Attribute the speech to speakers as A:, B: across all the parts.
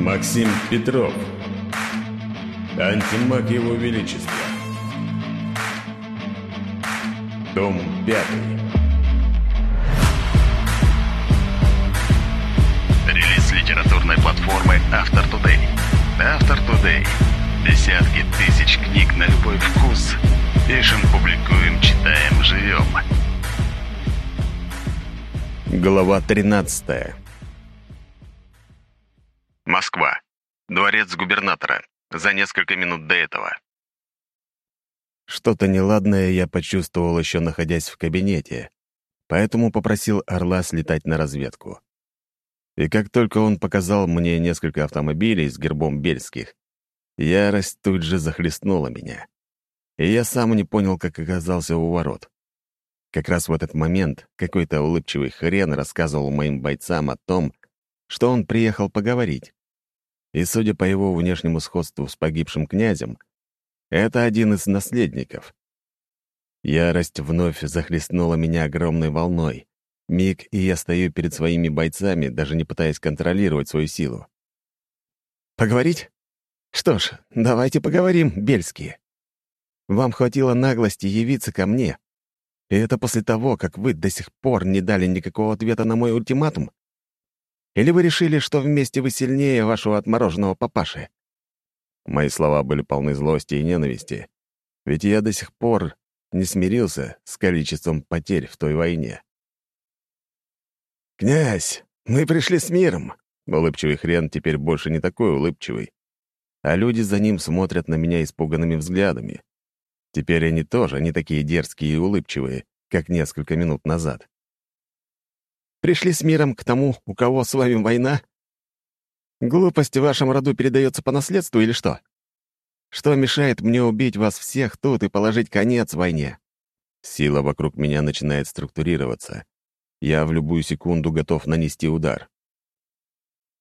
A: Максим Петров. Антимаг Его Величества. Дом пятый.
B: Релиз литературной платформы Автор Today. Автор Today. Десятки тысяч книг на любой вкус. Пишем, публикуем, читаем, живем.
A: Глава 13.
B: Губернатора. За несколько минут до этого.
A: Что-то неладное я почувствовал еще находясь в кабинете, поэтому попросил Орла слетать на разведку. И как только он показал мне несколько автомобилей с гербом Бельских, ярость тут же захлестнула меня. И я сам не понял, как оказался у ворот. Как раз в этот момент какой-то улыбчивый хрен рассказывал моим бойцам о том, что он приехал поговорить. И, судя по его внешнему сходству с погибшим князем, это один из наследников. Ярость вновь захлестнула меня огромной волной. Миг, и я стою перед своими бойцами, даже не пытаясь контролировать свою силу. «Поговорить? Что ж, давайте поговорим, бельские. Вам хватило наглости явиться ко мне, и это после того, как вы до сих пор не дали никакого ответа на мой ультиматум? Или вы решили, что вместе вы сильнее вашего отмороженного папаши?» Мои слова были полны злости и ненависти, ведь я до сих пор не смирился с количеством потерь в той войне. «Князь, мы пришли с миром!» Улыбчивый хрен теперь больше не такой улыбчивый. А люди за ним смотрят на меня испуганными взглядами. Теперь они тоже не такие дерзкие и улыбчивые, как несколько минут назад. «Пришли с миром к тому, у кого с вами война? Глупость в вашем роду передается по наследству или что? Что мешает мне убить вас всех тут и положить конец войне?» Сила вокруг меня начинает структурироваться. Я в любую секунду готов нанести удар.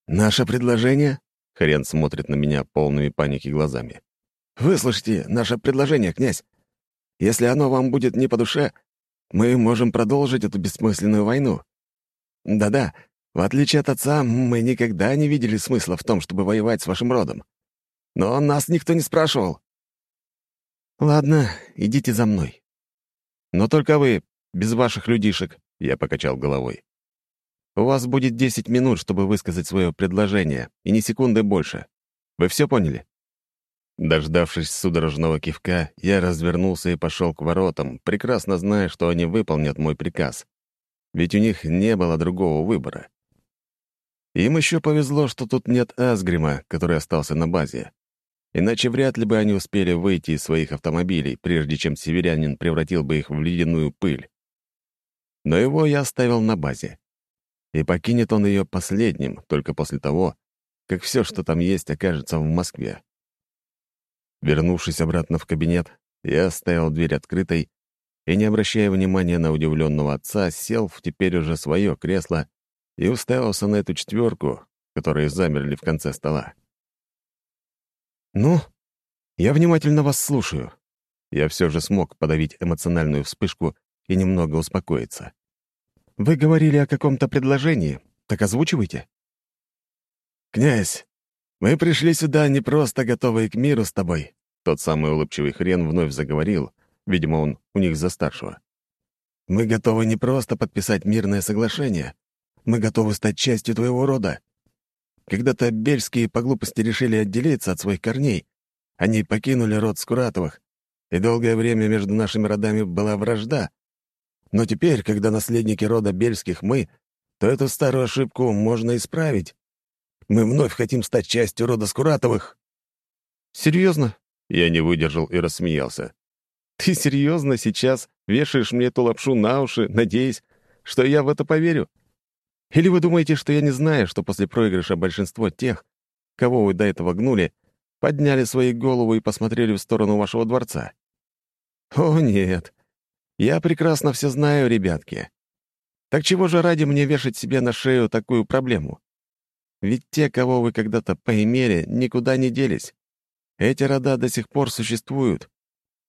A: «Наше предложение?» — Хрен смотрит на меня полными паники глазами. «Выслушайте наше предложение, князь. Если оно вам будет не по душе, мы можем продолжить эту бессмысленную войну. Да-да, в отличие от отца, мы никогда не видели смысла в том, чтобы воевать с вашим родом. Но нас никто не спрашивал. Ладно, идите за мной. Но только вы, без ваших людишек, — я покачал головой. У вас будет 10 минут, чтобы высказать свое предложение, и ни секунды больше. Вы все поняли? Дождавшись судорожного кивка, я развернулся и пошел к воротам, прекрасно зная, что они выполнят мой приказ. Ведь у них не было другого выбора. Им еще повезло, что тут нет Асгрима, который остался на базе. Иначе вряд ли бы они успели выйти из своих автомобилей, прежде чем северянин превратил бы их в ледяную пыль. Но его я оставил на базе. И покинет он ее последним, только после того, как все, что там есть, окажется в Москве. Вернувшись обратно в кабинет, я оставил дверь открытой и, не обращая внимания на удивленного отца, сел в теперь уже свое кресло и уставился на эту четверку, которые замерли в конце стола. «Ну, я внимательно вас слушаю». Я все же смог подавить эмоциональную вспышку и немного успокоиться. «Вы говорили о каком-то предложении, так озвучивайте». «Князь, «Мы пришли сюда не просто готовые к миру с тобой», тот самый улыбчивый хрен вновь заговорил, видимо, он у них за старшего. «Мы готовы не просто подписать мирное соглашение, мы готовы стать частью твоего рода. Когда-то бельские по глупости решили отделиться от своих корней. Они покинули род Скуратовых, и долгое время между нашими родами была вражда. Но теперь, когда наследники рода Бельских мы, то эту старую ошибку можно исправить. Мы вновь хотим стать частью рода Скуратовых». «Серьезно?» — я не выдержал и рассмеялся. «Ты серьезно сейчас вешаешь мне эту лапшу на уши, надеясь, что я в это поверю? Или вы думаете, что я не знаю, что после проигрыша большинство тех, кого вы до этого гнули, подняли свои головы и посмотрели в сторону вашего дворца? О, нет. Я прекрасно все знаю, ребятки. Так чего же ради мне вешать себе на шею такую проблему? Ведь те, кого вы когда-то поимели, никуда не делись. Эти рода до сих пор существуют.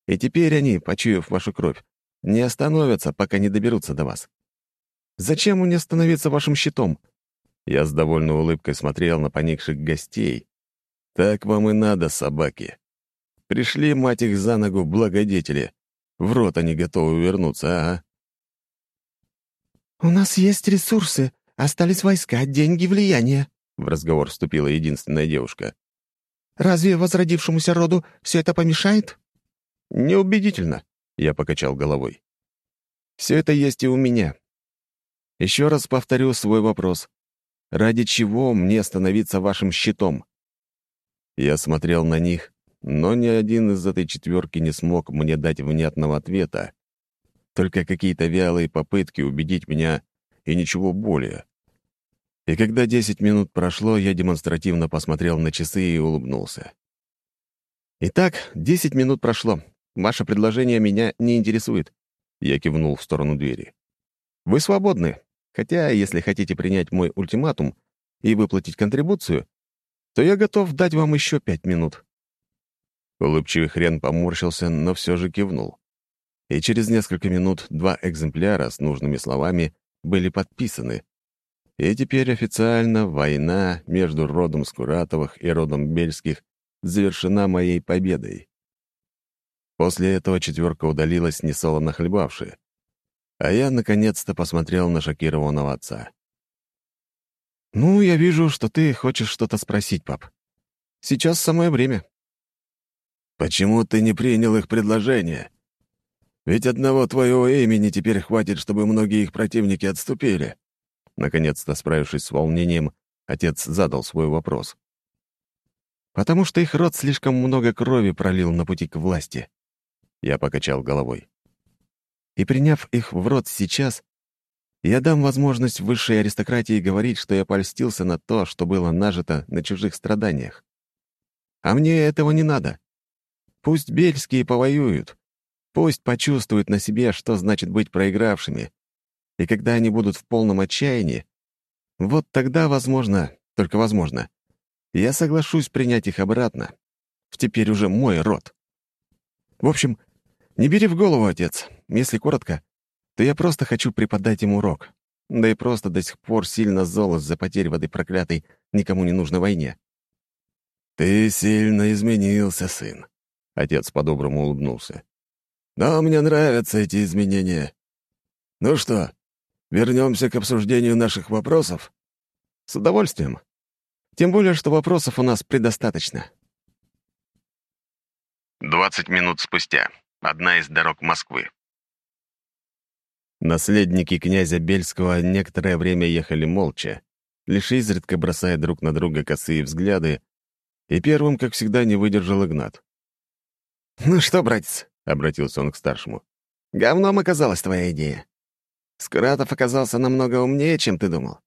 A: И теперь они, почуяв вашу кровь, не остановятся, пока не доберутся до вас. Зачем мне становиться вашим щитом? Я с довольной улыбкой смотрел на поникших гостей. Так вам и надо, собаки. Пришли, мать их, за ногу благодетели. В рот они готовы вернуться, ага.
C: «У нас есть ресурсы, остались войска, деньги, влияние», —
A: в разговор вступила единственная девушка.
C: «Разве возродившемуся роду все это помешает?»
A: «Неубедительно», — я покачал головой. «Все это есть и у меня. Еще раз повторю свой вопрос. Ради чего мне становиться вашим щитом?» Я смотрел на них, но ни один из этой четверки не смог мне дать внятного ответа. Только какие-то вялые попытки убедить меня и ничего более. И когда десять минут прошло, я демонстративно посмотрел на часы и улыбнулся. «Итак, десять минут прошло. Ваше предложение меня не интересует». Я кивнул в сторону двери. «Вы свободны. Хотя, если хотите принять мой ультиматум и выплатить контрибуцию, то я готов дать вам еще пять минут». Улыбчивый хрен поморщился, но все же кивнул. И через несколько минут два экземпляра с нужными словами были подписаны. И теперь официально война между родом Скуратовых и родом Бельских завершена моей победой. После этого четверка удалилась, несолоно хлебавшая. А я, наконец-то, посмотрел на шокированного отца. «Ну, я вижу, что ты хочешь что-то спросить, пап. Сейчас самое время».
D: «Почему ты не принял их предложение? Ведь одного твоего имени теперь хватит, чтобы многие их противники отступили».
A: Наконец-то, справившись с волнением, отец задал свой вопрос. «Потому что их род слишком много крови пролил на пути к власти». Я покачал головой и приняв их в рот сейчас, я дам возможность высшей аристократии говорить, что я польстился на то, что было нажито на чужих страданиях. А мне этого не надо. Пусть бельские повоюют, пусть почувствуют на себе, что значит быть проигравшими. И когда они будут в полном отчаянии, вот тогда, возможно, только возможно, я соглашусь принять их обратно, в теперь уже мой род. В общем, не бери в голову, отец. Если коротко, то я просто хочу преподать им урок. Да и просто до сих пор сильно зол из-за потерь в этой проклятой, никому не нужной войне.
D: «Ты сильно изменился, сын», — отец по-доброму улыбнулся. «Но мне нравятся эти изменения. Ну что, вернемся к обсуждению наших вопросов?»
A: «С удовольствием. Тем более, что вопросов у нас предостаточно».
B: Двадцать минут спустя. Одна из дорог Москвы.
A: Наследники князя Бельского некоторое время ехали молча, лишь изредка бросая друг на друга косые взгляды, и первым, как всегда, не выдержал Игнат.
C: «Ну что, братец?» — обратился он к старшему. «Говном оказалась твоя идея. Скуратов оказался намного умнее, чем ты думал.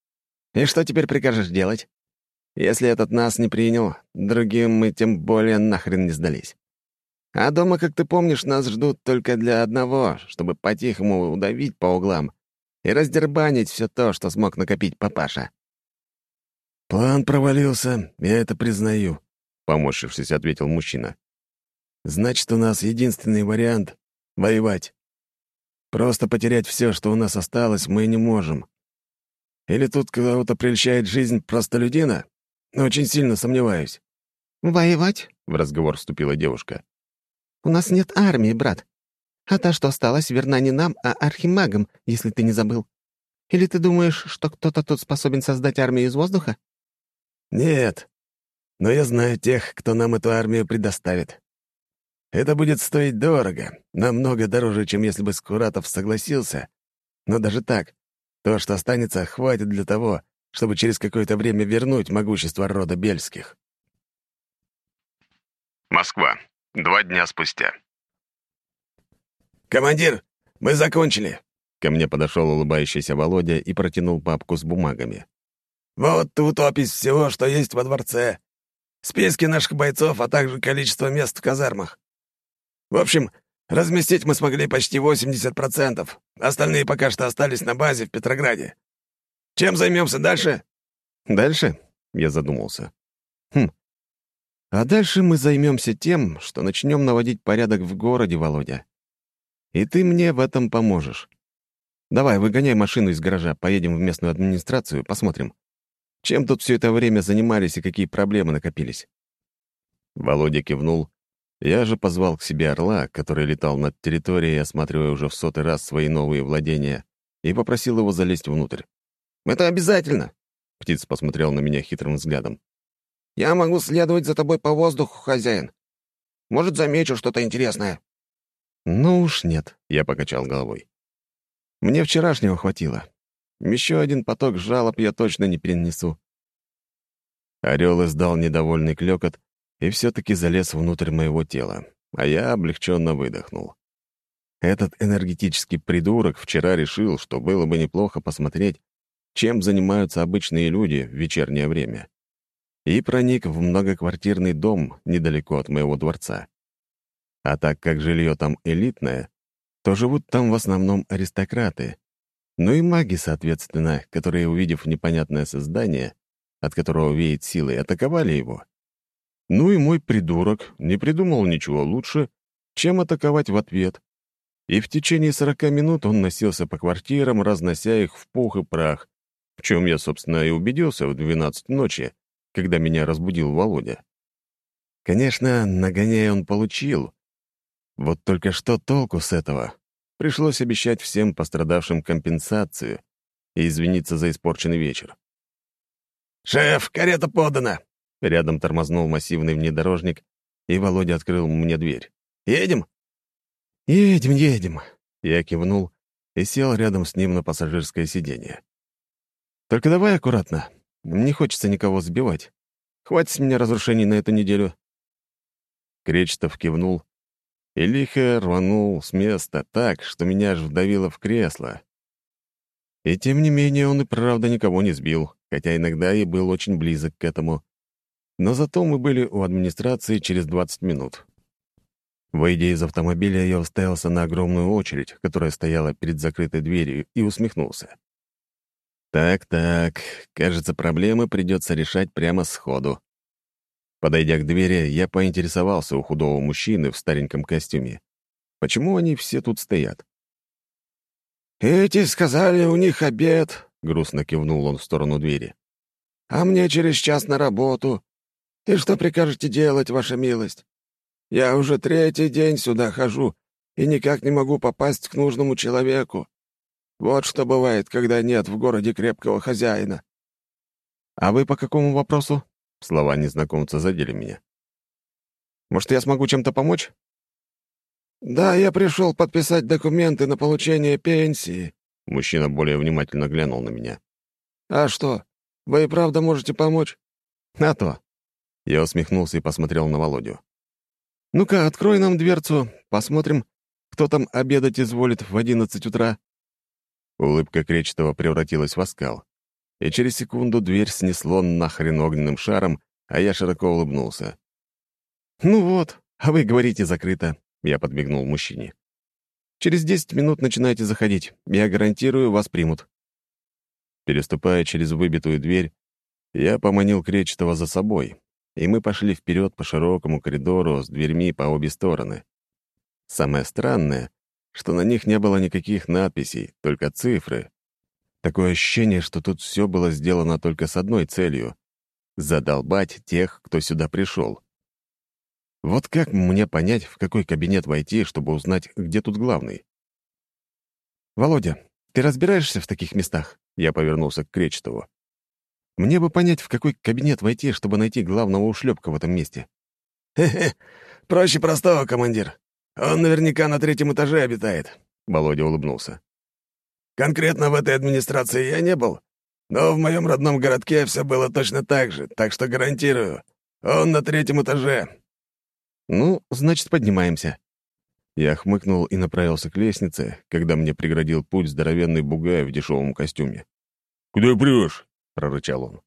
C: И что теперь прикажешь делать? Если этот нас не принял, другим мы тем более нахрен не сдались. А дома, как ты помнишь, нас ждут только для одного, чтобы по-тихому удавить по углам и раздербанить все то, что смог накопить папаша».
D: «План провалился, я это признаю», — поморщившись, ответил мужчина. «Значит, у нас единственный вариант — воевать. Просто потерять все, что у нас осталось, мы не можем. Или тут кого-то прельщает жизнь простолюдина? Очень сильно сомневаюсь».
C: «Воевать?»
A: — в разговор вступила девушка.
C: У нас нет армии, брат. А та, что осталась, верна не нам, а архимагам, если ты не забыл. Или ты думаешь, что кто-то тут способен создать армию из воздуха?»
D: «Нет. Но я знаю тех, кто нам эту армию предоставит. Это будет стоить дорого, намного дороже, чем если бы Скуратов согласился. Но даже так, то, что останется, хватит для того, чтобы через какое-то время вернуть могущество рода Бельских».
B: Москва. Два дня спустя.
D: «Командир, мы закончили!»
A: Ко мне подошел улыбающийся Володя и протянул папку с бумагами.
D: «Вот тут опись всего, что есть во дворце. Списки наших бойцов, а также количество мест в казармах. В общем, разместить мы смогли почти 80%. Остальные пока что остались на базе в Петрограде. Чем займемся дальше?»
A: «Дальше?» — я задумался. «Хм, а дальше мы займемся тем, что начнем наводить порядок в городе, Володя. И ты мне в этом поможешь. Давай, выгоняй машину из гаража, поедем в местную администрацию, посмотрим. Чем тут все это время занимались и какие проблемы накопились?» Володя кивнул. Я же позвал к себе орла, который летал над территорией, осматривая уже в сотый раз свои новые владения, и попросил его залезть внутрь.
C: «Это обязательно!»
A: — птиц посмотрел на меня хитрым взглядом.
C: «Я могу следовать за тобой по воздуху, хозяин. Может, замечу что-то интересное».
A: «Ну уж нет», — я покачал головой. «Мне вчерашнего хватило. Еще один поток жалоб я точно не перенесу». Орел издал недовольный клёкот и все таки залез внутрь моего тела, а я облегченно выдохнул. Этот энергетический придурок вчера решил, что было бы неплохо посмотреть, чем занимаются обычные люди в вечернее время, и проник в многоквартирный дом недалеко от моего дворца. А так как жилье там элитное, то живут там в основном аристократы. Ну и маги, соответственно, которые, увидев непонятное создание, от которого веет силой, атаковали его. Ну и мой придурок не придумал ничего лучше, чем атаковать в ответ. И в течение сорока минут он носился по квартирам, разнося их в пух и прах, в чем я, собственно, и убедился в двенадцать ночи, когда меня разбудил Володя. Конечно, нагоняя он получил, вот только что толку с этого? Пришлось обещать всем пострадавшим компенсацию и извиниться за испорченный вечер.
C: «Шеф, карета подана!»
A: Рядом тормознул массивный внедорожник, и Володя открыл мне дверь. «Едем?» «Едем, едем!» Я кивнул и сел рядом с ним на пассажирское сиденье. «Только давай аккуратно. Не хочется никого сбивать. Хватит с меня разрушений на эту неделю». Кречетов кивнул и лихо рванул с места так, что меня аж вдавило в кресло. И тем не менее он и правда никого не сбил, хотя иногда и был очень близок к этому. Но зато мы были у администрации через 20 минут. Выйдя из автомобиля, я уставился на огромную очередь, которая стояла перед закрытой дверью, и усмехнулся. Так-так, кажется, проблемы придется решать прямо сходу. Подойдя к двери, я поинтересовался у худого мужчины в стареньком костюме. Почему они все тут стоят?
C: «Эти сказали, у них обед», — грустно кивнул он в сторону двери. «А мне через час на работу. И что прикажете делать, ваша милость? Я уже третий день сюда хожу и никак не могу попасть к нужному человеку. Вот что бывает, когда нет в городе крепкого хозяина».
A: «А вы по какому вопросу?» Слова незнакомца задели меня. «Может, я смогу чем-то помочь?»
C: «Да, я пришел подписать документы на получение пенсии».
A: Мужчина более внимательно глянул на меня.
C: «А что, вы и правда можете помочь?»
A: «А то». Я усмехнулся и посмотрел на Володю. «Ну-ка, открой нам дверцу, посмотрим, кто там обедать изволит в одиннадцать утра». Улыбка Кречетова превратилась в оскал и через секунду дверь снесло нахрен огненным шаром, а я широко улыбнулся. «Ну вот, а вы говорите закрыто», — я подмигнул мужчине. «Через десять минут начинайте заходить. Я гарантирую, вас примут». Переступая через выбитую дверь, я поманил Кречетова за собой, и мы пошли вперед по широкому коридору с дверьми по обе стороны. Самое странное, что на них не было никаких надписей, только цифры, Такое ощущение, что тут все было сделано только с одной целью — задолбать тех, кто сюда пришел. Вот как мне понять, в какой кабинет войти, чтобы узнать, где тут главный? «Володя, ты разбираешься в таких местах?» Я повернулся к Кречетову. «Мне бы понять, в какой кабинет войти, чтобы найти главного ушлепка в этом месте».
C: «Хе-хе, проще простого, командир. Он наверняка на третьем этаже обитает», — Володя улыбнулся. Конкретно в этой администрации я не был, но в моем родном городке все было точно так же, так что гарантирую, он на третьем этаже».
A: «Ну, значит, поднимаемся». Я хмыкнул и направился к лестнице, когда мне преградил путь здоровенный бугай в дешевом костюме.
D: «Куда прешь?» — прорычал он.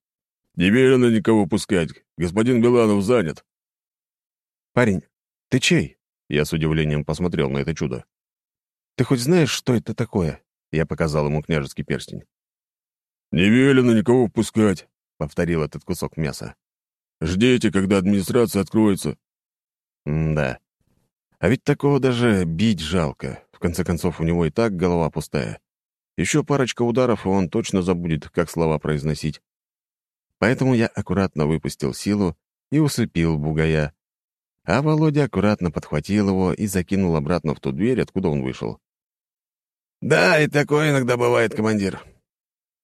D: «Не велено никого пускать. Господин Беланов занят».
A: «Парень, ты чей?» Я с удивлением посмотрел на это чудо. «Ты хоть знаешь, что это такое?» Я показал ему княжеский перстень.
D: «Не велено никого впускать», —
A: повторил этот кусок мяса.
D: «Ждите, когда администрация откроется».
A: «Да. А ведь такого даже бить жалко. В конце концов, у него и так голова пустая. Еще парочка ударов, и он точно забудет, как слова произносить. Поэтому я аккуратно выпустил силу и усыпил бугая, а Володя аккуратно подхватил его и закинул обратно в ту дверь, откуда он вышел.
D: «Да, и такое иногда бывает, командир».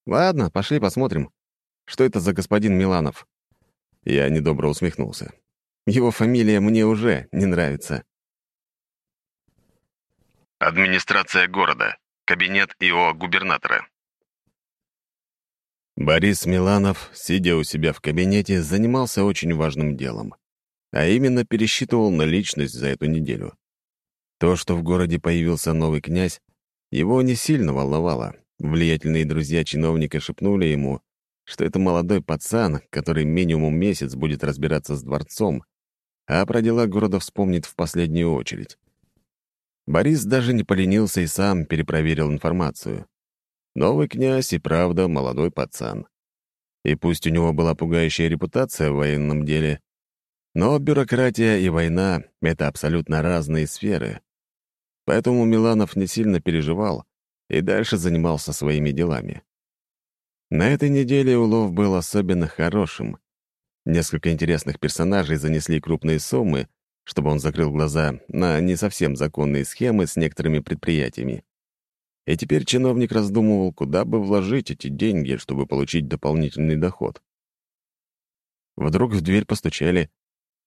A: «Ладно, пошли посмотрим, что это за господин Миланов». Я недобро усмехнулся. Его фамилия мне уже не нравится.
B: Администрация города. Кабинет ИО губернатора.
A: Борис Миланов, сидя у себя в кабинете, занимался очень важным делом, а именно пересчитывал наличность за эту неделю. То, что в городе появился новый князь, его не сильно волновало. Влиятельные друзья чиновника шепнули ему, что это молодой пацан, который минимум месяц будет разбираться с дворцом, а про дела города вспомнит в последнюю очередь. Борис даже не поленился и сам перепроверил информацию. Новый князь и правда молодой пацан. И пусть у него была пугающая репутация в военном деле, но бюрократия и война — это абсолютно разные сферы. Поэтому Миланов не сильно переживал и дальше занимался своими делами. На этой неделе улов был особенно хорошим. Несколько интересных персонажей занесли крупные суммы, чтобы он закрыл глаза на не совсем законные схемы с некоторыми предприятиями. И теперь чиновник раздумывал, куда бы вложить эти деньги, чтобы получить дополнительный доход. Вдруг в дверь постучали,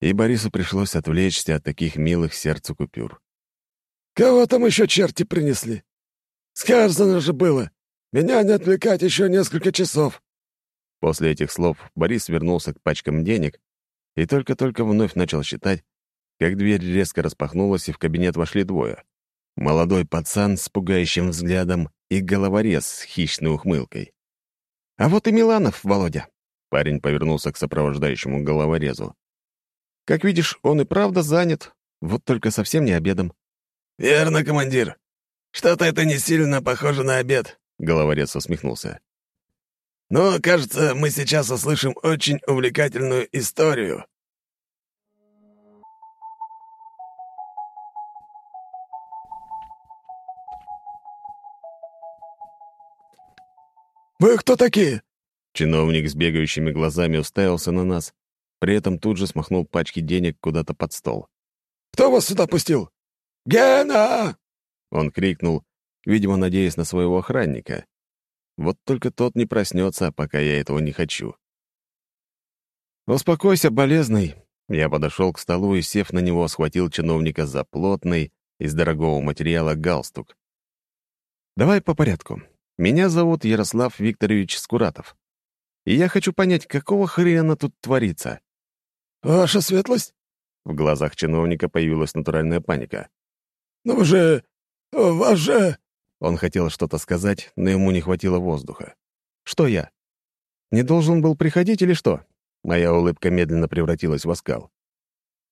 A: и Борису пришлось отвлечься от таких милых сердцу купюр.
D: «Кого там еще черти принесли? Сказано же было, меня не отвлекать еще несколько часов».
A: После этих слов Борис вернулся к пачкам денег и только-только вновь начал считать, как дверь резко распахнулась, и в кабинет вошли двое. Молодой пацан с пугающим взглядом и головорез с хищной ухмылкой. «А вот и Миланов, Володя!» Парень повернулся к сопровождающему головорезу. «Как видишь, он и правда занят, вот только совсем не обедом».
D: «Верно, командир. Что-то это не сильно похоже на обед.
A: Головорез усмехнулся.
D: «Ну, кажется, мы сейчас услышим очень увлекательную историю». «Вы кто такие?»
A: Чиновник с бегающими глазами уставился на нас, при этом тут же смахнул пачки денег куда-то под стол.
D: «Кто вас сюда пустил?» «Гена!»
A: Он крикнул, видимо, надеясь на своего охранника. Вот только тот не проснется, пока я этого не хочу. «Успокойся, болезный!» Я подошел к столу и, сев на него, схватил чиновника за плотный, из дорогого материала галстук. «Давай по порядку. Меня зовут Ярослав Викторович Скуратов. И я хочу понять, какого хрена тут творится?»
D: «Ваша светлость?»
A: В глазах чиновника появилась натуральная паника.
D: «Ну вы же... вас же...»
A: Он хотел что-то сказать, но ему не хватило воздуха. «Что я? Не должен был приходить или что?» Моя улыбка медленно превратилась в оскал.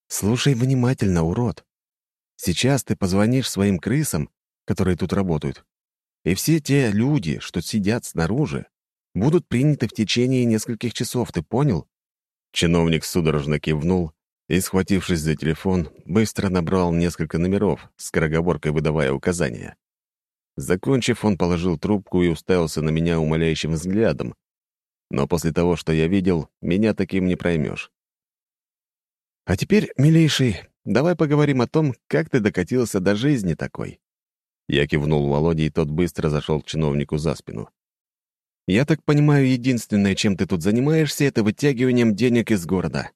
A: «Слушай внимательно, урод. Сейчас ты позвонишь своим крысам, которые тут работают, и все те люди, что сидят снаружи, будут приняты в течение нескольких часов, ты понял?» Чиновник судорожно кивнул и, схватившись за телефон, быстро набрал несколько номеров, скороговоркой выдавая указания. Закончив, он положил трубку и уставился на меня умоляющим взглядом. Но после того, что я видел, меня таким не проймешь. «А теперь, милейший, давай поговорим о том, как ты докатился до жизни такой». Я кивнул Володе, и тот быстро зашел к чиновнику за спину. «Я так понимаю, единственное, чем ты тут занимаешься, это вытягиванием денег из города.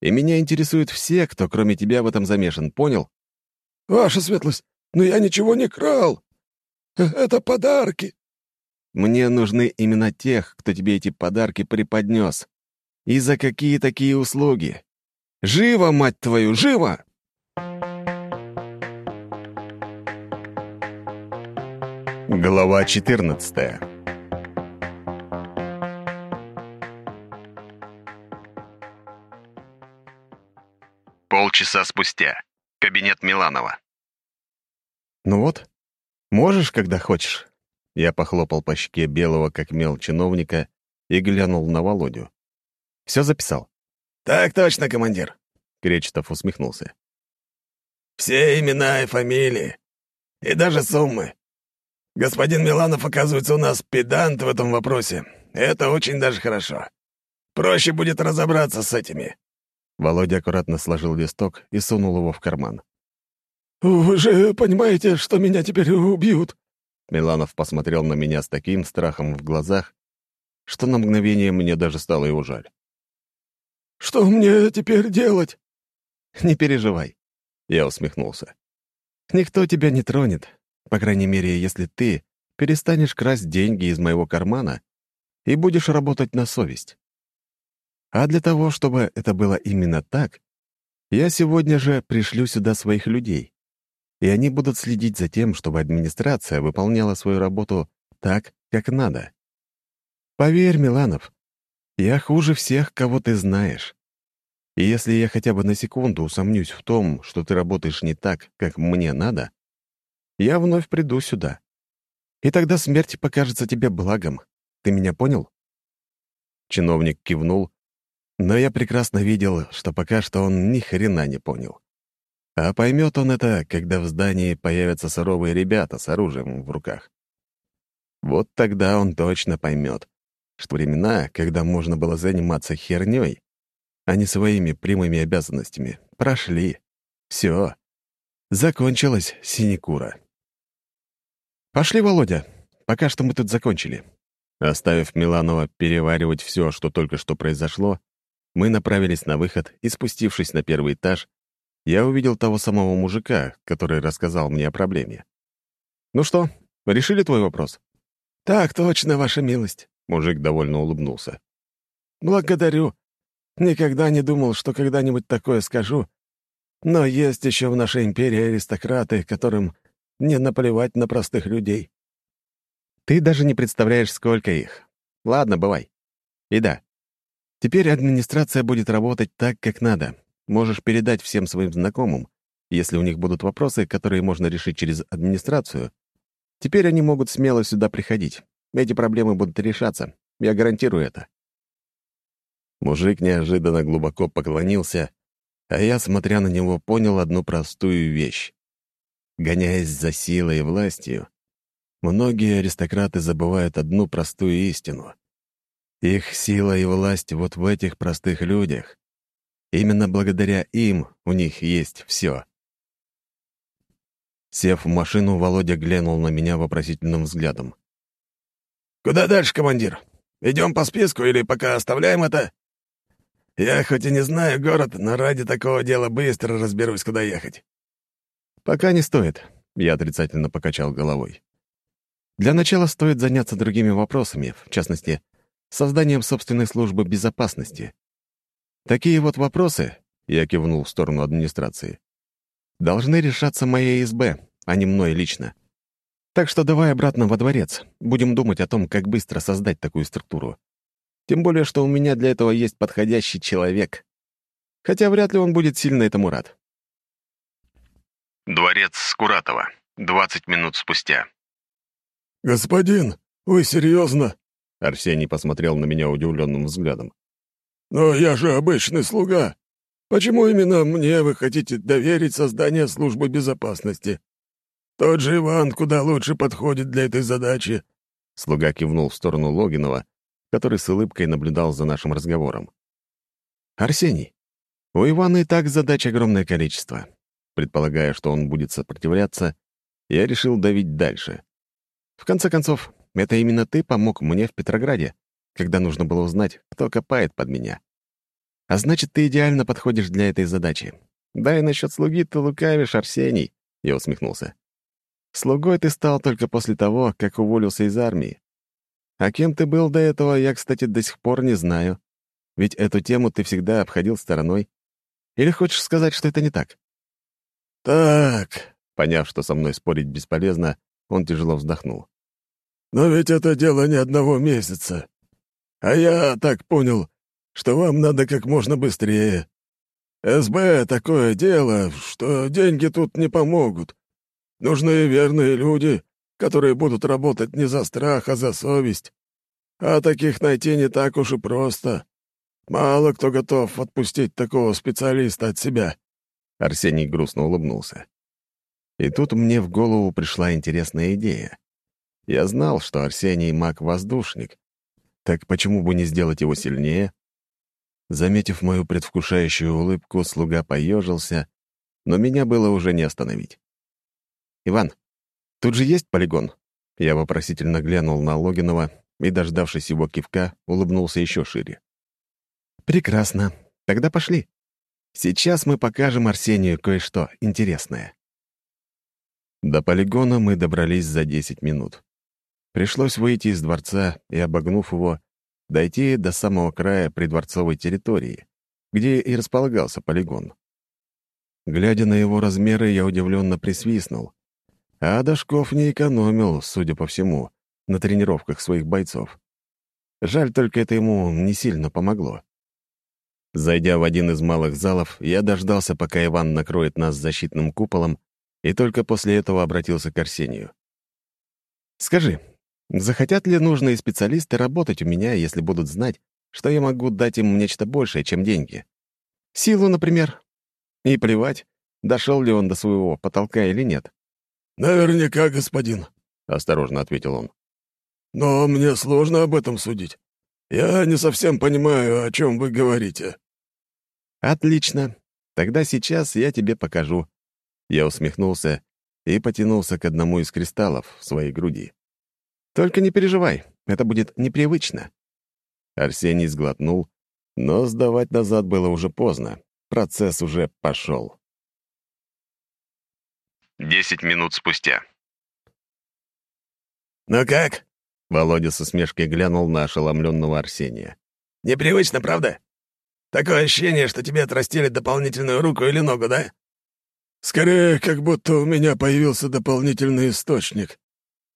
A: И меня интересуют все, кто кроме тебя в этом замешан, понял?»
D: «Ваша светлость, но я ничего не крал!» Это подарки!»
A: «Мне нужны именно тех, кто тебе эти подарки преподнес. И за какие такие услуги? Живо, мать твою, живо!» Глава 14
B: Полчаса спустя. Кабинет Миланова.
A: «Ну вот, «Можешь, когда хочешь». Я похлопал по щеке белого, как мел, чиновника и глянул на Володю. «Все записал?»
D: «Так точно, командир», —
A: Кречетов усмехнулся.
D: «Все имена и фамилии, и даже суммы. Господин Миланов, оказывается, у нас педант в этом вопросе. Это очень даже хорошо. Проще будет разобраться с этими».
A: Володя аккуратно сложил листок и сунул его в карман.
D: «Вы же понимаете, что меня теперь убьют?»
A: Миланов посмотрел на меня с таким страхом в глазах, что на мгновение мне даже стало его жаль.
D: «Что мне теперь делать?»
A: «Не переживай», — я усмехнулся. «Никто тебя не тронет, по крайней мере, если ты перестанешь красть деньги из моего кармана и будешь работать на совесть. А для того, чтобы это было именно так, я сегодня же пришлю сюда своих людей, и они будут следить за тем, чтобы администрация выполняла свою работу так, как надо. Поверь, Миланов, я хуже всех, кого ты знаешь. И если я хотя бы на секунду усомнюсь в том, что ты работаешь не так, как мне надо, я вновь приду сюда. И тогда смерть покажется тебе благом. Ты меня понял?» Чиновник кивнул, но я прекрасно видел, что пока что он ни хрена не понял. А поймет он это, когда в здании появятся суровые ребята с оружием в руках. Вот тогда он точно поймет, что времена, когда можно было заниматься херней, а не своими прямыми обязанностями, прошли. Все. Закончилась синекура. «Пошли, Володя. Пока что мы тут закончили». Оставив Миланова переваривать все, что только что произошло, мы направились на выход и, спустившись на первый этаж, я увидел того самого мужика, который рассказал мне о проблеме. «Ну что, решили твой вопрос?»
D: «Так точно, ваша милость», —
A: мужик довольно улыбнулся.
D: «Благодарю. Никогда не думал, что когда-нибудь такое скажу. Но есть еще в нашей империи аристократы, которым не наплевать на простых людей.
A: Ты даже не представляешь, сколько их. Ладно, бывай. И да, теперь администрация будет работать так, как надо. Можешь передать всем своим знакомым, если у них будут вопросы, которые можно решить через администрацию. Теперь они могут смело сюда приходить. Эти проблемы будут решаться. Я гарантирую это. Мужик неожиданно глубоко поклонился, а я, смотря на него, понял одну простую вещь. Гоняясь за силой и властью, многие аристократы забывают одну простую истину. Их сила и власть вот в этих простых людях. Именно благодаря им у них есть все. Сев в машину, Володя глянул на меня вопросительным взглядом.
D: «Куда дальше, командир? Идем по списку или пока оставляем это?» «Я хоть и не знаю город, но ради такого дела быстро разберусь, куда ехать».
A: «Пока не стоит», — я отрицательно покачал головой. «Для начала стоит заняться другими вопросами, в частности, созданием собственной службы безопасности. Такие вот вопросы, — я кивнул в сторону администрации, — должны решаться моей СБ, а не мной лично. Так что давай обратно во дворец, будем думать о том, как быстро создать такую структуру. Тем более, что у меня для этого есть подходящий человек. Хотя вряд ли он будет сильно этому рад.
B: Дворец Скуратова. 20 минут спустя.
D: «Господин, вы серьезно?
A: Арсений посмотрел на меня удивленным взглядом.
D: «Но я же обычный слуга. Почему именно мне вы хотите доверить создание службы безопасности? Тот же Иван куда лучше подходит для этой задачи».
A: Слуга кивнул в сторону Логинова, который с улыбкой наблюдал за нашим разговором. «Арсений, у Ивана и так задач огромное количество. Предполагая, что он будет сопротивляться, я решил давить дальше. В конце концов, это именно ты помог мне в Петрограде, когда нужно было узнать, кто копает под меня. А значит, ты идеально подходишь для этой задачи. Да и насчет слуги ты лукавишь, Арсений, — я усмехнулся. Слугой ты стал только после того, как уволился из армии. А кем ты был до этого, я, кстати, до сих пор не знаю. Ведь эту тему ты всегда обходил стороной. Или хочешь сказать, что это не так?
D: «Так», —
A: поняв, что со мной спорить бесполезно, он тяжело вздохнул.
D: «Но ведь это дело не одного месяца. А я так понял, что вам надо как можно быстрее. СБ — такое дело, что деньги тут не помогут. Нужны верные люди, которые будут работать не за страх, а за совесть. А таких найти не так уж и просто. Мало кто готов отпустить такого специалиста от себя».
A: Арсений грустно улыбнулся. И тут мне в голову пришла интересная идея. Я знал, что Арсений — маг-воздушник. Так почему бы не сделать его сильнее? Заметив мою предвкушающую улыбку, слуга поежился, но меня было уже не остановить. «Иван, тут же есть полигон?» Я вопросительно глянул на Логинова и, дождавшись его кивка, улыбнулся еще шире. «Прекрасно. Тогда пошли. Сейчас мы покажем Арсению кое-что интересное». До полигона мы добрались за 10 минут. Пришлось выйти из дворца и, обогнув его, дойти до самого края придворцовой территории, где и располагался полигон. Глядя на его размеры, я удивленно присвистнул. А Дашков не экономил, судя по всему, на тренировках своих бойцов. Жаль, только это ему не сильно помогло. Зайдя в один из малых залов, я дождался, пока Иван накроет нас защитным куполом, и только после этого обратился к Арсению. «Скажи, захотят ли нужные специалисты работать у меня, если будут знать, что я могу дать им нечто большее, чем деньги? Силу, например? И плевать, дошел ли он до своего потолка или нет».
D: «Наверняка, господин», — осторожно ответил он. «Но мне сложно об этом судить. Я не совсем понимаю, о чем вы говорите».
A: «Отлично. Тогда сейчас я тебе покажу». Я усмехнулся и потянулся к одному из кристаллов в своей груди. «Только не переживай, это будет непривычно». Арсений сглотнул, но сдавать назад было уже поздно. Процесс уже пошел.
B: Десять минут спустя.
C: «Ну как?»
A: — Володя со смешкой глянул на ошеломленного Арсения.
C: «Непривычно, правда?» Такое ощущение, что тебе отрастили дополнительную руку или ногу, да?»
D: «Скорее, как будто у меня появился дополнительный источник».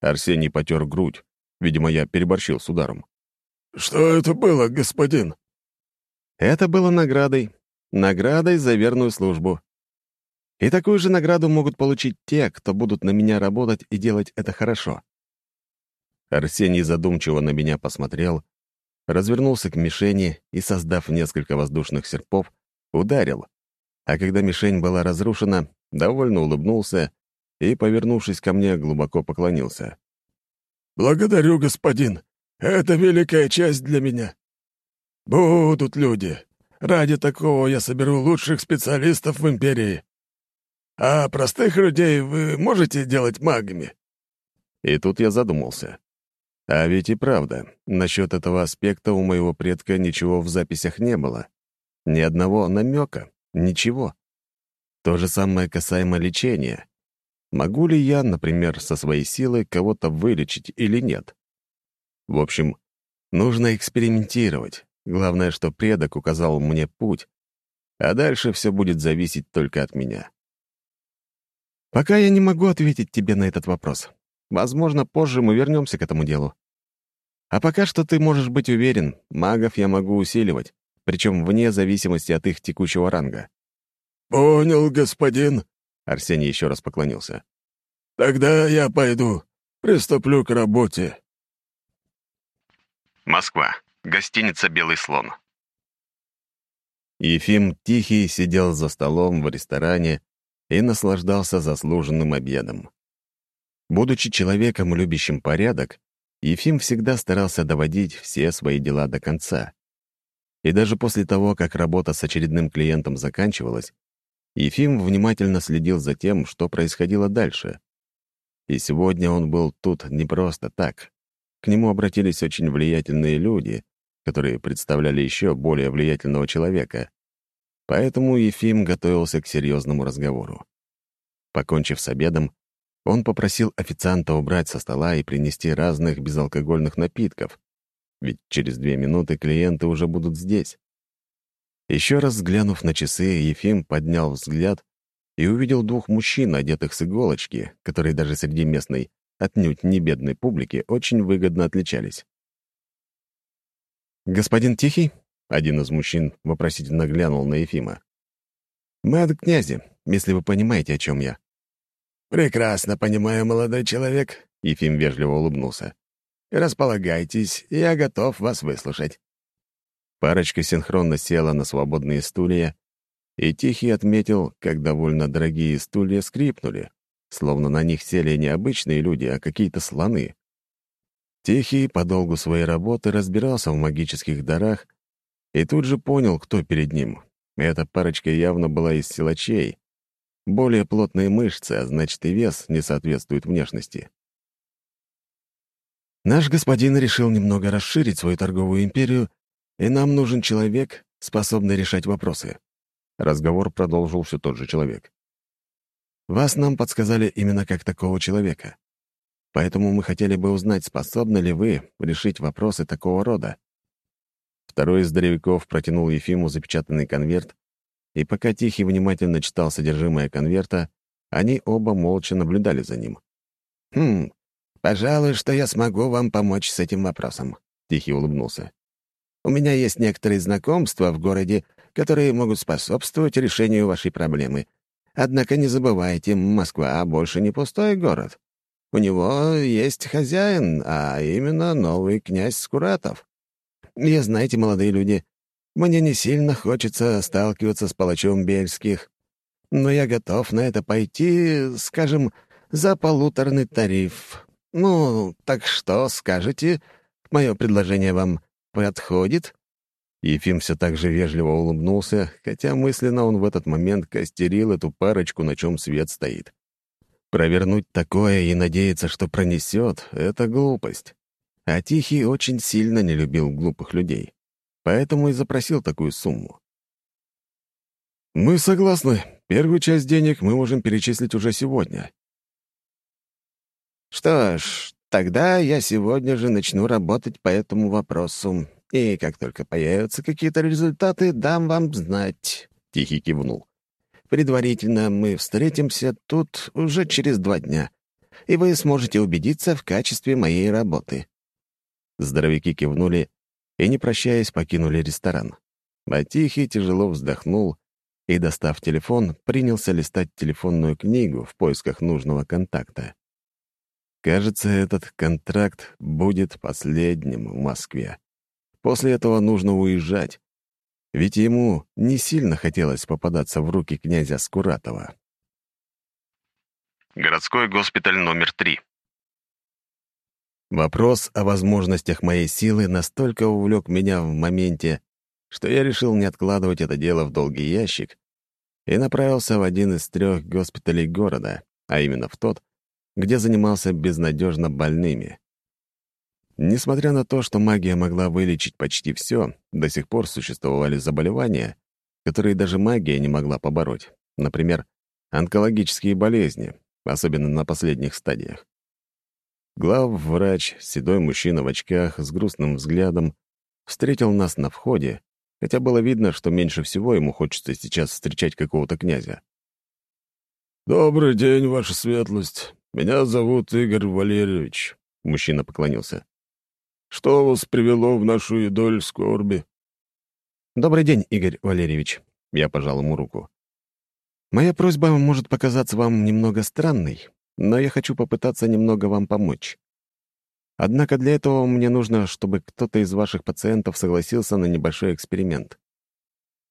A: Арсений потер грудь. Видимо, я переборщил с ударом.
D: «Что это было, господин?»
A: Это было наградой. Наградой за верную службу. И такую же награду могут получить те, кто будут на меня работать и делать это хорошо. Арсений задумчиво на меня посмотрел, развернулся к мишени и, создав несколько воздушных серпов, ударил. А когда мишень была разрушена, довольно улыбнулся и, повернувшись ко мне, глубоко поклонился.
D: «Благодарю, господин. Это великая часть для меня. Будут люди. Ради такого я соберу лучших специалистов в империи. А простых людей вы можете делать магами?»
A: И тут я задумался. А ведь и правда, насчет этого аспекта у моего предка ничего в записях не было. Ни одного намека, ничего. То же самое касаемо лечения. Могу ли я, например, со своей силой кого-то вылечить или нет? В общем, нужно экспериментировать. Главное, что предок указал мне путь, а дальше все будет зависеть только от меня. Пока я не могу ответить тебе на этот вопрос. Возможно, позже мы вернемся к этому делу. А пока что ты можешь быть уверен, магов я могу усиливать, причем вне зависимости от их текущего ранга».
D: «Понял, господин», —
A: Арсений еще раз поклонился.
D: «Тогда я пойду, приступлю к работе».
B: Москва. Гостиница «Белый слон».
A: Ефим Тихий сидел за столом в ресторане и наслаждался заслуженным обедом. Будучи человеком, любящим порядок, Ефим всегда старался доводить все свои дела до конца. И даже после того, как работа с очередным клиентом заканчивалась, Ефим внимательно следил за тем, что происходило дальше. И сегодня он был тут не просто так. К нему обратились очень влиятельные люди, которые представляли еще более влиятельного человека. Поэтому Ефим готовился к серьезному разговору. Покончив с обедом, он попросил официанта убрать со стола и принести разных безалкогольных напитков, ведь через две минуты клиенты уже будут здесь. Еще раз взглянув на часы, Ефим поднял взгляд и увидел двух мужчин, одетых с иголочки, которые даже среди местной, отнюдь не бедной публики, очень выгодно отличались. «Господин Тихий?» — один из мужчин вопросительно глянул на Ефима. «Мы от князя, если вы понимаете, о чем я».
C: «Прекрасно понимаю, молодой человек», — Ефим вежливо улыбнулся. «Располагайтесь, я готов вас выслушать».
A: Парочка синхронно села на свободные стулья, и Тихий отметил, как довольно дорогие стулья скрипнули, словно на них сели не обычные люди, а какие-то слоны. Тихий по долгу своей работы разбирался в магических дарах И тут же понял, кто перед ним. Эта парочка явно была из силачей. Более плотные мышцы, а значит и вес не соответствует внешности. Наш господин решил немного расширить свою торговую империю, и нам нужен человек, способный решать вопросы. Разговор продолжил все тот же человек. Вас нам подсказали именно как такого человека. Поэтому мы хотели бы узнать, способны ли вы решить вопросы такого рода. Второй из здоровяков протянул Ефиму запечатанный конверт, и пока Тихий внимательно читал содержимое конверта, они оба молча наблюдали за ним.
C: «Хм, пожалуй, что я смогу вам помочь с этим вопросом», — Тихий улыбнулся. «У меня есть некоторые знакомства в городе, которые могут способствовать решению вашей проблемы. Однако не забывайте, Москва больше не пустой город. У него есть хозяин, а именно новый князь Скуратов. Я, знаете, молодые люди, мне не сильно хочется сталкиваться с палачом Бельских, но я готов на это пойти, скажем, за полуторный тариф. Ну, так что скажете? Мое предложение вам подходит?»
A: Ефим все так же вежливо улыбнулся, хотя мысленно он в этот момент костерил эту парочку, на чем свет стоит. Провернуть такое и надеяться, что пронесет — это глупость. А Тихий очень сильно не любил глупых людей, поэтому и запросил такую сумму. «Мы согласны. Первую часть денег мы можем перечислить уже сегодня».
C: «Что ж, тогда я сегодня же начну работать по этому вопросу, и как только появятся какие-то результаты, дам вам знать», — Тихий кивнул. «Предварительно мы встретимся тут уже через два дня, и вы сможете убедиться в качестве моей работы».
A: Здоровяки кивнули и, не прощаясь, покинули ресторан. А Тихий тяжело вздохнул и, достав телефон, принялся листать телефонную книгу в поисках нужного контакта. Кажется, этот контракт будет последним в Москве. После этого нужно уезжать, ведь ему не сильно хотелось попадаться в руки князя Скуратова.
B: Городской госпиталь номер три.
A: Вопрос о возможностях моей силы настолько увлек меня в моменте, что я решил не откладывать это дело в долгий ящик и направился в один из трех госпиталей города, а именно в тот, где занимался безнадежно больными. Несмотря на то, что магия могла вылечить почти все, до сих пор существовали заболевания, которые даже магия не могла побороть. Например, онкологические болезни, особенно на последних стадиях. Главврач, седой мужчина в очках, с грустным взглядом, встретил нас на входе, хотя было видно, что меньше всего ему хочется сейчас встречать какого-то князя.
D: «Добрый день, ваша светлость. Меня зовут Игорь Валерьевич», — мужчина поклонился. «Что вас привело в нашу идоль скорби?»
A: «Добрый день, Игорь Валерьевич», — я пожал ему руку. «Моя просьба может показаться вам немного странной, но я хочу попытаться немного вам помочь. Однако для этого мне нужно, чтобы кто-то из ваших пациентов согласился на небольшой эксперимент.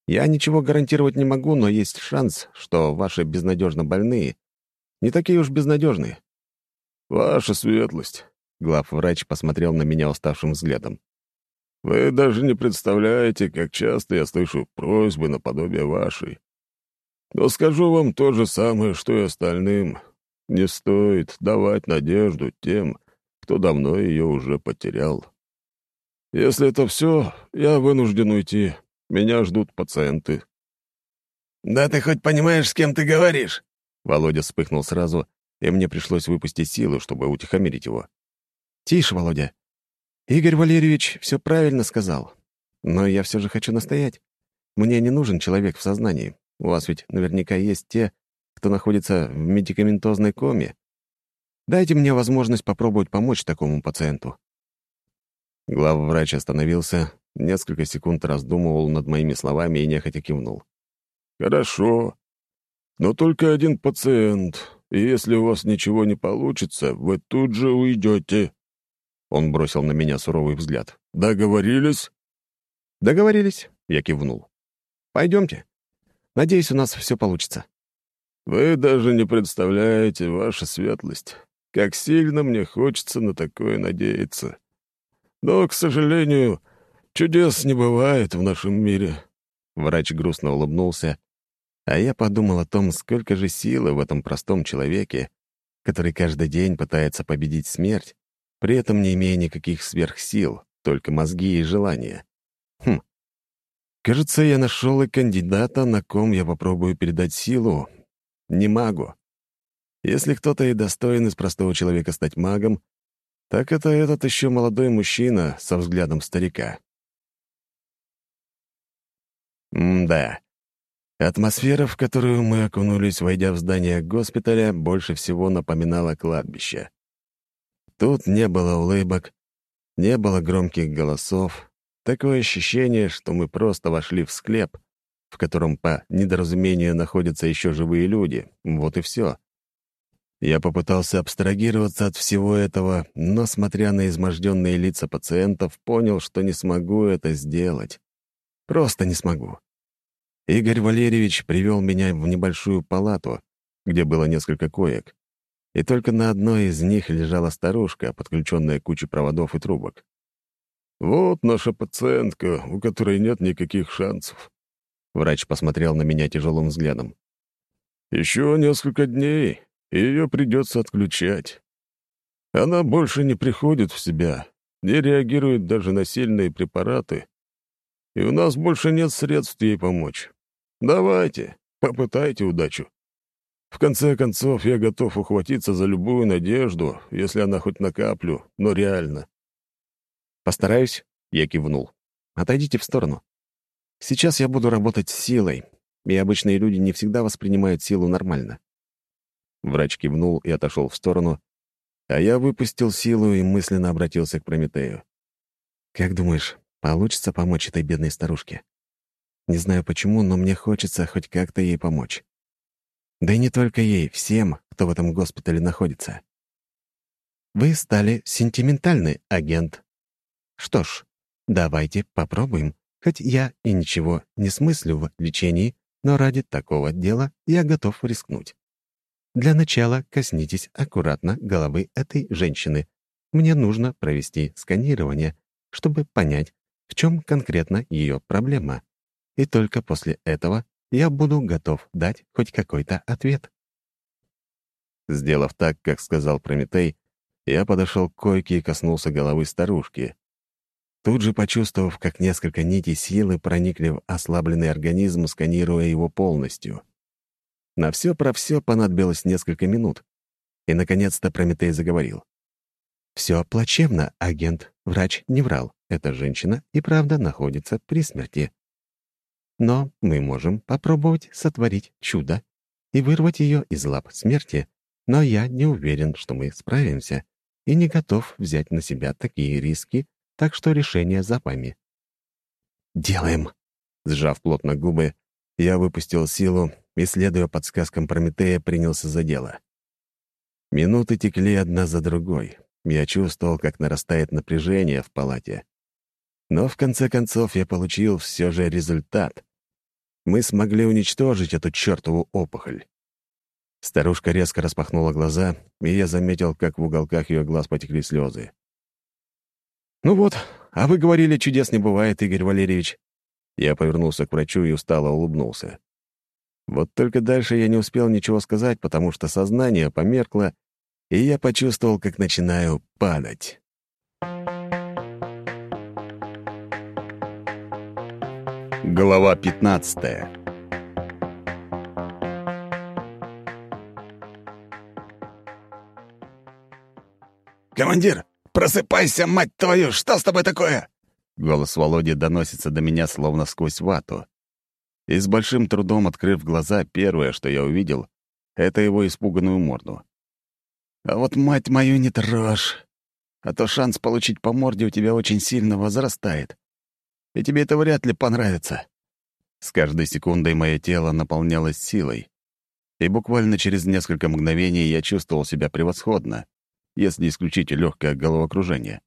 A: Я ничего гарантировать не могу, но есть шанс, что ваши безнадежно больные не такие уж безнадежные.
D: «Ваша светлость», — главврач посмотрел на меня уставшим взглядом. «Вы даже не представляете, как часто я слышу просьбы наподобие вашей. Но скажу вам то же самое, что и остальным. Не стоит давать надежду тем, кто давно ее уже потерял. Если это все, я вынужден уйти. Меня ждут пациенты».
C: «Да ты хоть понимаешь, с кем ты говоришь?»
A: Володя вспыхнул сразу, и мне пришлось выпустить силу, чтобы утихомирить его. «Тише, Володя. Игорь Валерьевич все правильно сказал. Но я все же хочу настоять. Мне не нужен человек в сознании. У вас ведь наверняка есть те, кто находится в медикаментозной коме. Дайте мне возможность попробовать помочь такому пациенту». Главврач остановился, несколько секунд раздумывал над моими словами и нехотя кивнул.
D: «Хорошо. Но только один пациент, и если у вас ничего не получится, вы тут же уйдете». Он бросил на меня суровый взгляд. «Договорились?»
A: «Договорились», — я кивнул. «Пойдемте. Надеюсь, у нас все получится».
D: «Вы даже не представляете, ваша светлость, как сильно мне хочется на такое надеяться. Но, к сожалению, Чудес не бывает в нашем мире».
A: Врач грустно улыбнулся, а я подумал о том, сколько же силы в этом простом человеке, который каждый день пытается победить смерть, при этом не имея никаких сверхсил, только мозги и желания. Хм. Кажется, я нашел и кандидата, на ком я попробую передать силу. Не магу. Если кто-то и достоин из простого человека стать магом, так это этот еще молодой мужчина со взглядом старика. М-да. Атмосфера, в которую мы окунулись, войдя в здание госпиталя, больше всего напоминала кладбище. Тут не было улыбок, не было громких голосов. Такое ощущение, что мы просто вошли в склеп, в котором по недоразумению находятся еще живые люди. Вот и все. Я попытался абстрагироваться от всего этого, но, смотря на изможденные лица пациентов, понял, что не смогу это сделать. Просто не смогу. Игорь Валерьевич привел меня в небольшую палату, где было несколько коек, и только на одной из них лежала старушка, подключенная к куче проводов и трубок.
D: «Вот наша пациентка, у которой нет никаких шансов».
A: Врач посмотрел на меня тяжелым взглядом.
D: «Еще несколько дней, и ее придется отключать. Она больше не приходит в себя, не реагирует даже на сильные препараты, и у нас больше нет средств ей помочь. Давайте, попытайте удачу. В конце концов, я готов ухватиться за любую надежду, если она хоть на каплю, но реально.
A: «Постараюсь», — я кивнул. «Отойдите в сторону. Сейчас я буду работать с силой, и обычные люди не всегда воспринимают силу нормально». Врач кивнул и отошел в сторону, а я выпустил силу и мысленно обратился к Прометею. «Как думаешь, получится помочь этой бедной старушке?» Не знаю почему, но мне хочется хоть как-то ей помочь. Да и не только ей, всем, кто в этом госпитале находится. Вы стали сентиментальный агент. Что ж, давайте попробуем, хоть я и ничего не смыслю в лечении, но ради такого дела я готов рискнуть. Для начала коснитесь аккуратно головы этой женщины. Мне нужно провести сканирование, чтобы понять, в чем конкретно ее проблема и только после этого я буду готов дать хоть какой-то ответ. Сделав так, как сказал Прометей, я подошел к койке и коснулся головы старушки. Тут же почувствовав, как несколько нитей силы проникли в ослабленный организм, сканируя его полностью. На все про все понадобилось несколько минут. И, наконец-то, Прометей заговорил. «Все плачевно, агент. Врач не врал. Эта женщина и правда находится при смерти. Но мы можем попробовать сотворить чудо и вырвать ее из лап смерти, но я не уверен, что мы справимся, и не готов взять на себя такие риски, так что решение за вами». «Делаем!» Сжав плотно губы, я выпустил силу и, следуя подсказкам Прометея, принялся за дело. Минуты текли одна за другой. Я чувствовал, как нарастает напряжение в палате. Но в конце концов я получил все же результат. Мы смогли уничтожить эту чертову опухоль. Старушка резко распахнула глаза, и я заметил, как в уголках ее глаз потекли слезы. «Ну вот, а вы говорили, чудес не бывает, Игорь Валерьевич». Я повернулся к врачу и устало улыбнулся. Вот только дальше я не успел ничего сказать, потому что сознание померкло, и я почувствовал, как начинаю падать. Глава 15
C: «Командир, просыпайся, мать твою! Что с тобой такое?»
A: Голос Володи доносится до меня словно сквозь вату. И с большим трудом открыв глаза, первое, что я увидел, — это его испуганную морду. «А вот, мать мою, не трожь! А то шанс получить по морде у тебя очень сильно возрастает и тебе это вряд ли понравится». С каждой секундой мое тело наполнялось силой, и буквально через несколько мгновений я чувствовал себя превосходно, если исключить легкое головокружение.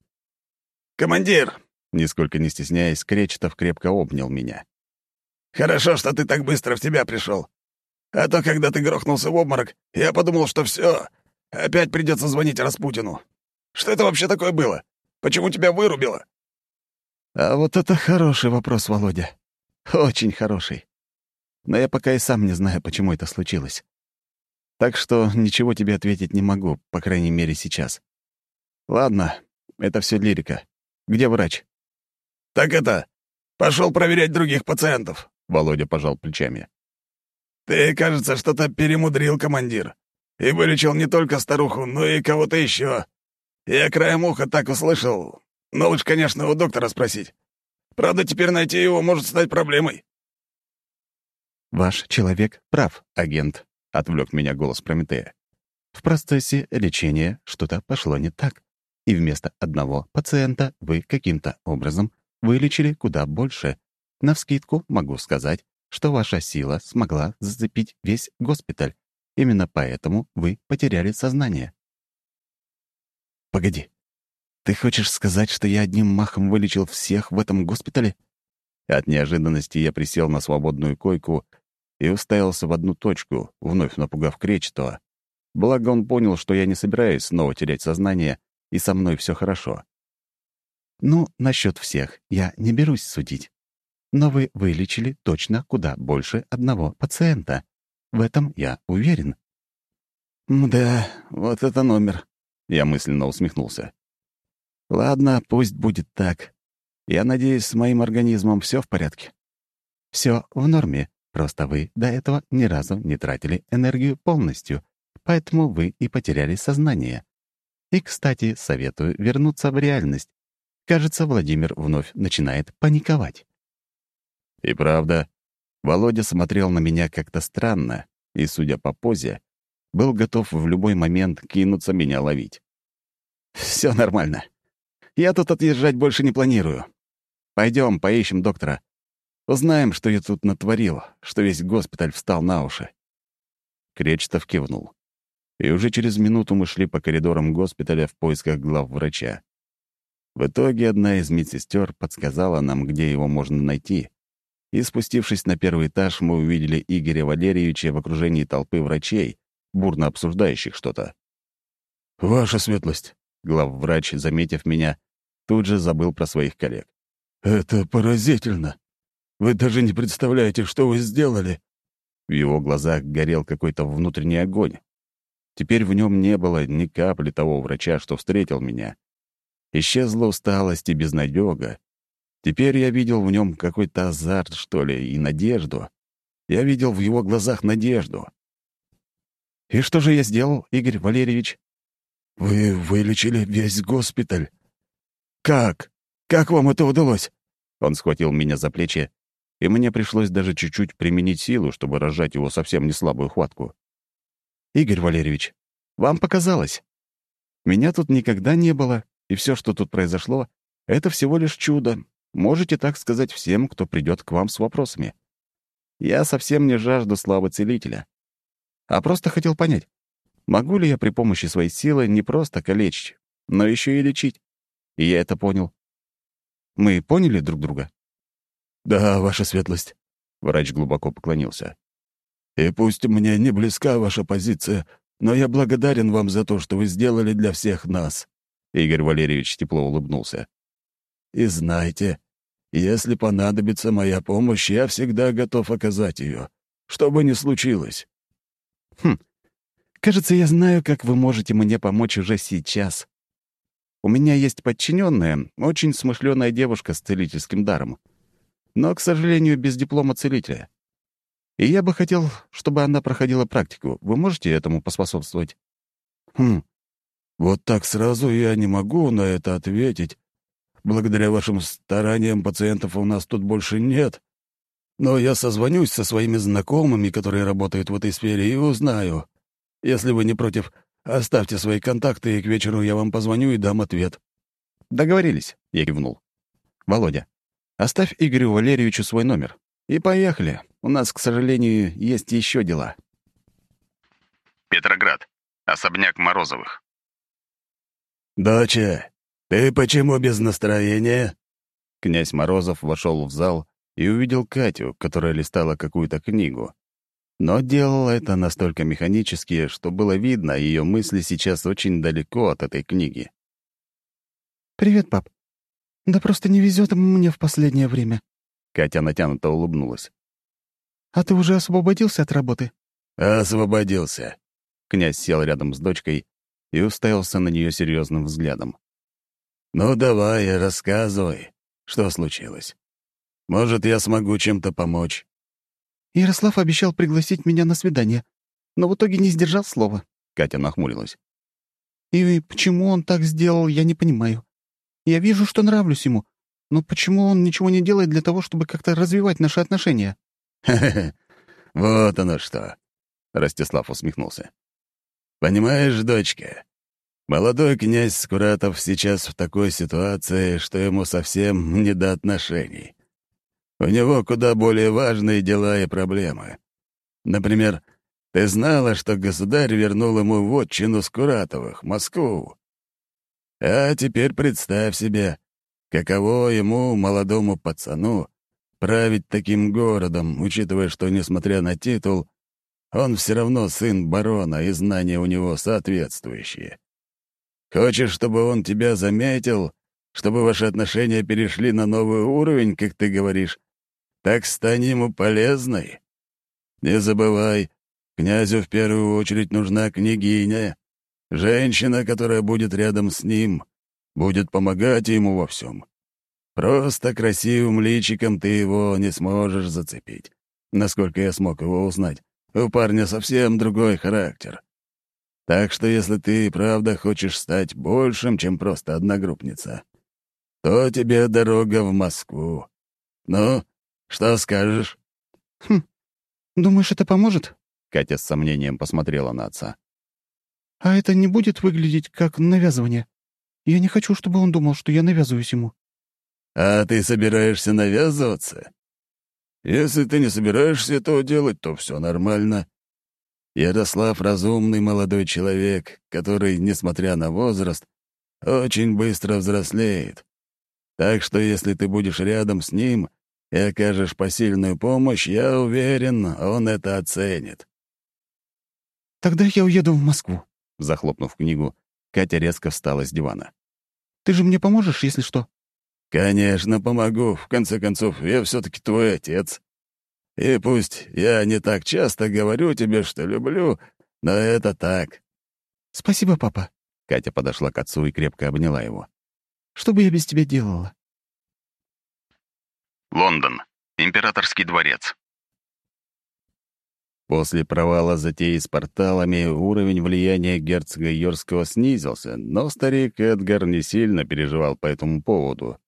C: «Командир!»
A: — нисколько не стесняясь, Кречетов крепко обнял меня.
C: «Хорошо, что ты так быстро в себя пришел. А то, когда ты грохнулся в обморок, я подумал, что все, опять придется звонить Распутину. Что это вообще такое было? Почему тебя вырубило?»
D: А вот это хороший вопрос, Володя. Очень хороший. Но я пока и сам не знаю, почему это случилось. Так что ничего тебе ответить не могу, по крайней мере, сейчас. Ладно, это все лирика. Где врач?
C: Так это, пошел проверять других пациентов,
A: Володя пожал плечами.
C: Ты, кажется, что-то перемудрил, командир. И вылечил не только старуху, но и кого-то еще. Я краем уха так услышал. Но лучше, конечно, у доктора спросить. Правда, теперь найти его может стать проблемой.
A: «Ваш человек прав, агент», — отвлек меня голос Прометея. «В процессе лечения что-то пошло не так, и вместо одного пациента вы каким-то образом вылечили куда больше. Навскидку могу сказать, что ваша сила смогла зацепить весь госпиталь. Именно поэтому вы потеряли сознание». «Погоди, ты хочешь сказать, что я одним махом вылечил всех в этом госпитале?» От неожиданности я присел на свободную койку и уставился в одну точку, вновь напугав Кречетова. Благо он понял, что я не собираюсь снова терять сознание, и со мной все хорошо. «Ну, насчет всех я не берусь судить. Но вы вылечили точно куда больше одного пациента. В этом я уверен».
D: «Да, вот это номер», — я мысленно усмехнулся. «Ладно, пусть будет так. Я надеюсь, с моим организмом все в порядке».
A: Все в норме, Просто вы до этого ни разу не тратили энергию полностью, поэтому вы и потеряли сознание. И, кстати, советую вернуться в реальность. Кажется, Владимир вновь начинает паниковать. И правда, Володя смотрел на меня как-то странно и, судя по позе, был готов в любой момент кинуться меня ловить.
D: Все нормально. Я тут отъезжать больше не планирую. Пойдем, поищем доктора. Узнаем, что я тут натворил, что весь госпиталь встал на уши».
A: Кречетов кивнул. И уже через минуту мы шли по коридорам госпиталя в поисках главврача. В итоге одна из медсестер подсказала нам, где его можно найти. И спустившись на первый этаж, мы увидели Игоря Валерьевича в окружении толпы врачей, бурно обсуждающих что-то.
D: «Ваша светлость!»
A: — главврач, заметив меня, тут же забыл про своих коллег.
D: «Это поразительно! Вы даже не представляете, что вы сделали!»
A: В его глазах горел какой-то внутренний огонь. Теперь в нем не было ни капли того врача, что встретил меня. Исчезла усталость и безнадега. Теперь я видел в нем какой-то азарт, что ли, и надежду. Я видел в его глазах надежду.
D: «И что же я сделал, Игорь Валерьевич?»
C: «Вы вылечили весь госпиталь».
D: «Как? Как вам это удалось?»
A: Он схватил меня за плечи и мне пришлось даже чуть-чуть применить силу, чтобы разжать его совсем не слабую хватку.
D: «Игорь Валерьевич, вам показалось. Меня тут никогда не было, и все, что тут произошло, это всего лишь чудо. Можете так сказать всем, кто придет к вам с вопросами. Я совсем не жажду славы целителя, а просто хотел понять, могу ли я при помощи своей силы не просто калечить, но еще и лечить. И я это понял. Мы поняли друг друга?»
C: «Да, ваша светлость», — врач глубоко поклонился. «И пусть мне не близка ваша позиция, но я благодарен вам за то, что вы сделали для всех нас».
A: Игорь Валерьевич тепло улыбнулся.
C: «И знайте, если понадобится моя помощь, я всегда готов оказать ее, что бы ни случилось».
D: «Хм, кажется, я знаю, как вы можете мне помочь уже сейчас. У меня есть подчиненная, очень смышленая девушка с целительским даром но, к сожалению, без диплома целителя. И я бы хотел, чтобы она проходила практику. Вы можете этому поспособствовать?
C: Хм, вот так сразу я не могу на это ответить. Благодаря вашим стараниям пациентов у нас тут больше нет. Но я созвонюсь со своими знакомыми, которые работают в этой сфере, и узнаю. Если вы не против, оставьте свои контакты, и к вечеру я вам позвоню и дам ответ».
D: «Договорились», — я кивнул. «Володя, Оставь Игорю Валерьевичу свой номер. И поехали. У нас, к сожалению, есть еще дела.
B: Петроград. Особняк Морозовых.
C: «Доча, ты почему без настроения?»
A: Князь Морозов вошел в зал и увидел Катю, которая листала какую-то книгу. Но делала это настолько механически, что было видно, ее мысли сейчас очень далеко от этой книги.
E: «Привет, пап. «Да просто не везет мне в последнее время».
A: Катя натянуто улыбнулась.
E: «А ты уже освободился от работы?»
D: «Освободился».
A: Князь сел рядом с дочкой и уставился на нее серьезным взглядом.
D: «Ну давай, рассказывай, что случилось. Может, я смогу чем-то помочь?»
E: Ярослав обещал пригласить меня на свидание, но в итоге не сдержал слова.
A: Катя нахмурилась.
E: И почему он так сделал, я не понимаю. Я вижу, что нравлюсь ему, но почему он ничего не делает для того, чтобы как-то развивать наши отношения?
D: «Ха-ха-ха, вот оно что!» — Ростислав усмехнулся. «Понимаешь, дочка, молодой князь Скуратов сейчас в такой ситуации, что ему совсем не до отношений. У него куда более важные дела и проблемы. Например, ты знала, что государь вернул ему вотчину Скуратовых, Москву? А теперь представь себе, каково ему, молодому пацану, править таким городом, учитывая, что, несмотря на титул, он все равно сын барона, и знания у него соответствующие. Хочешь, чтобы он тебя заметил, чтобы ваши отношения перешли на новый уровень, как ты говоришь, так стань ему полезной. Не забывай, князю в первую очередь нужна княгиня, женщина, которая будет рядом с ним, будет помогать ему во всем. Просто красивым личиком ты его не сможешь зацепить. Насколько я смог его узнать, у парня совсем другой характер. Так что если ты правда хочешь стать большим, чем просто одногруппница, то тебе дорога в Москву. Ну, что скажешь?»
E: «Хм, думаешь, это поможет?»
A: Катя с сомнением посмотрела на отца.
E: «А это не будет выглядеть как навязывание? Я не хочу, чтобы он думал, что я навязываюсь ему».
D: «А ты собираешься навязываться? Если ты не собираешься этого делать, то все нормально. Ярослав — разумный молодой человек, который, несмотря на возраст, очень быстро взрослеет. Так что если ты будешь рядом с ним, и окажешь посильную помощь, я уверен, он это оценит».
E: «Тогда я уеду в Москву», —
A: захлопнув книгу, Катя резко встала с дивана.
E: «Ты же мне поможешь, если что?»
D: «Конечно, помогу. В конце концов, я все таки твой отец. И пусть я не так часто говорю тебе, что люблю, но это так».
E: «Спасибо, папа».
A: Катя подошла к отцу и крепко обняла его.
E: «Что бы я без тебя делала?»
B: Лондон. Императорский дворец.
A: После провала затеи с порталами уровень влияния герцога Йорского снизился, но старик Эдгар не сильно переживал по этому поводу.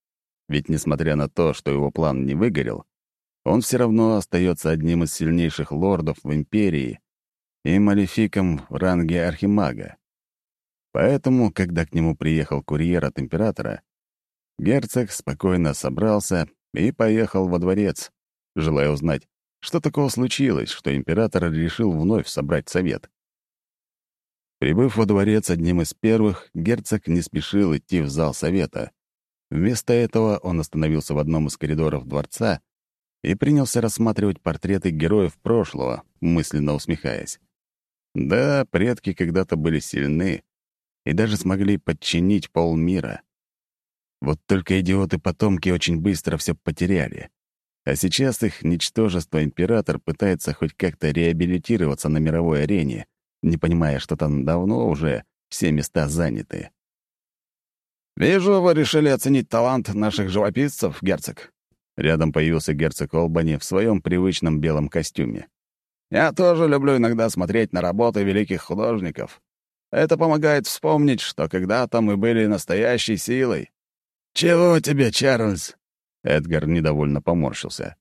A: Ведь, несмотря на то, что его план не выгорел, он все равно остается одним из сильнейших лордов в Империи и малефиком в ранге архимага. Поэтому, когда к нему приехал курьер от императора, герцог спокойно собрался и поехал во дворец, желая узнать, что такого случилось, что император решил вновь собрать совет. Прибыв во дворец одним из первых, герцог не спешил идти в зал совета. Вместо этого он остановился в одном из коридоров дворца и принялся рассматривать портреты героев прошлого, мысленно усмехаясь. Да, предки когда-то были сильны и даже смогли подчинить полмира. Вот только идиоты-потомки очень быстро все потеряли. А сейчас их ничтожество император пытается хоть как-то реабилитироваться на мировой арене, не понимая, что там давно уже все места заняты.
C: «Вижу, вы решили оценить талант наших живописцев, герцог». Рядом появился герцог Олбани в своем привычном белом костюме. «Я тоже люблю иногда смотреть на работы великих художников. Это помогает вспомнить, что когда-то мы были настоящей силой.
D: «Чего тебе, Чарльз?»
A: Эдгар недовольно поморщился.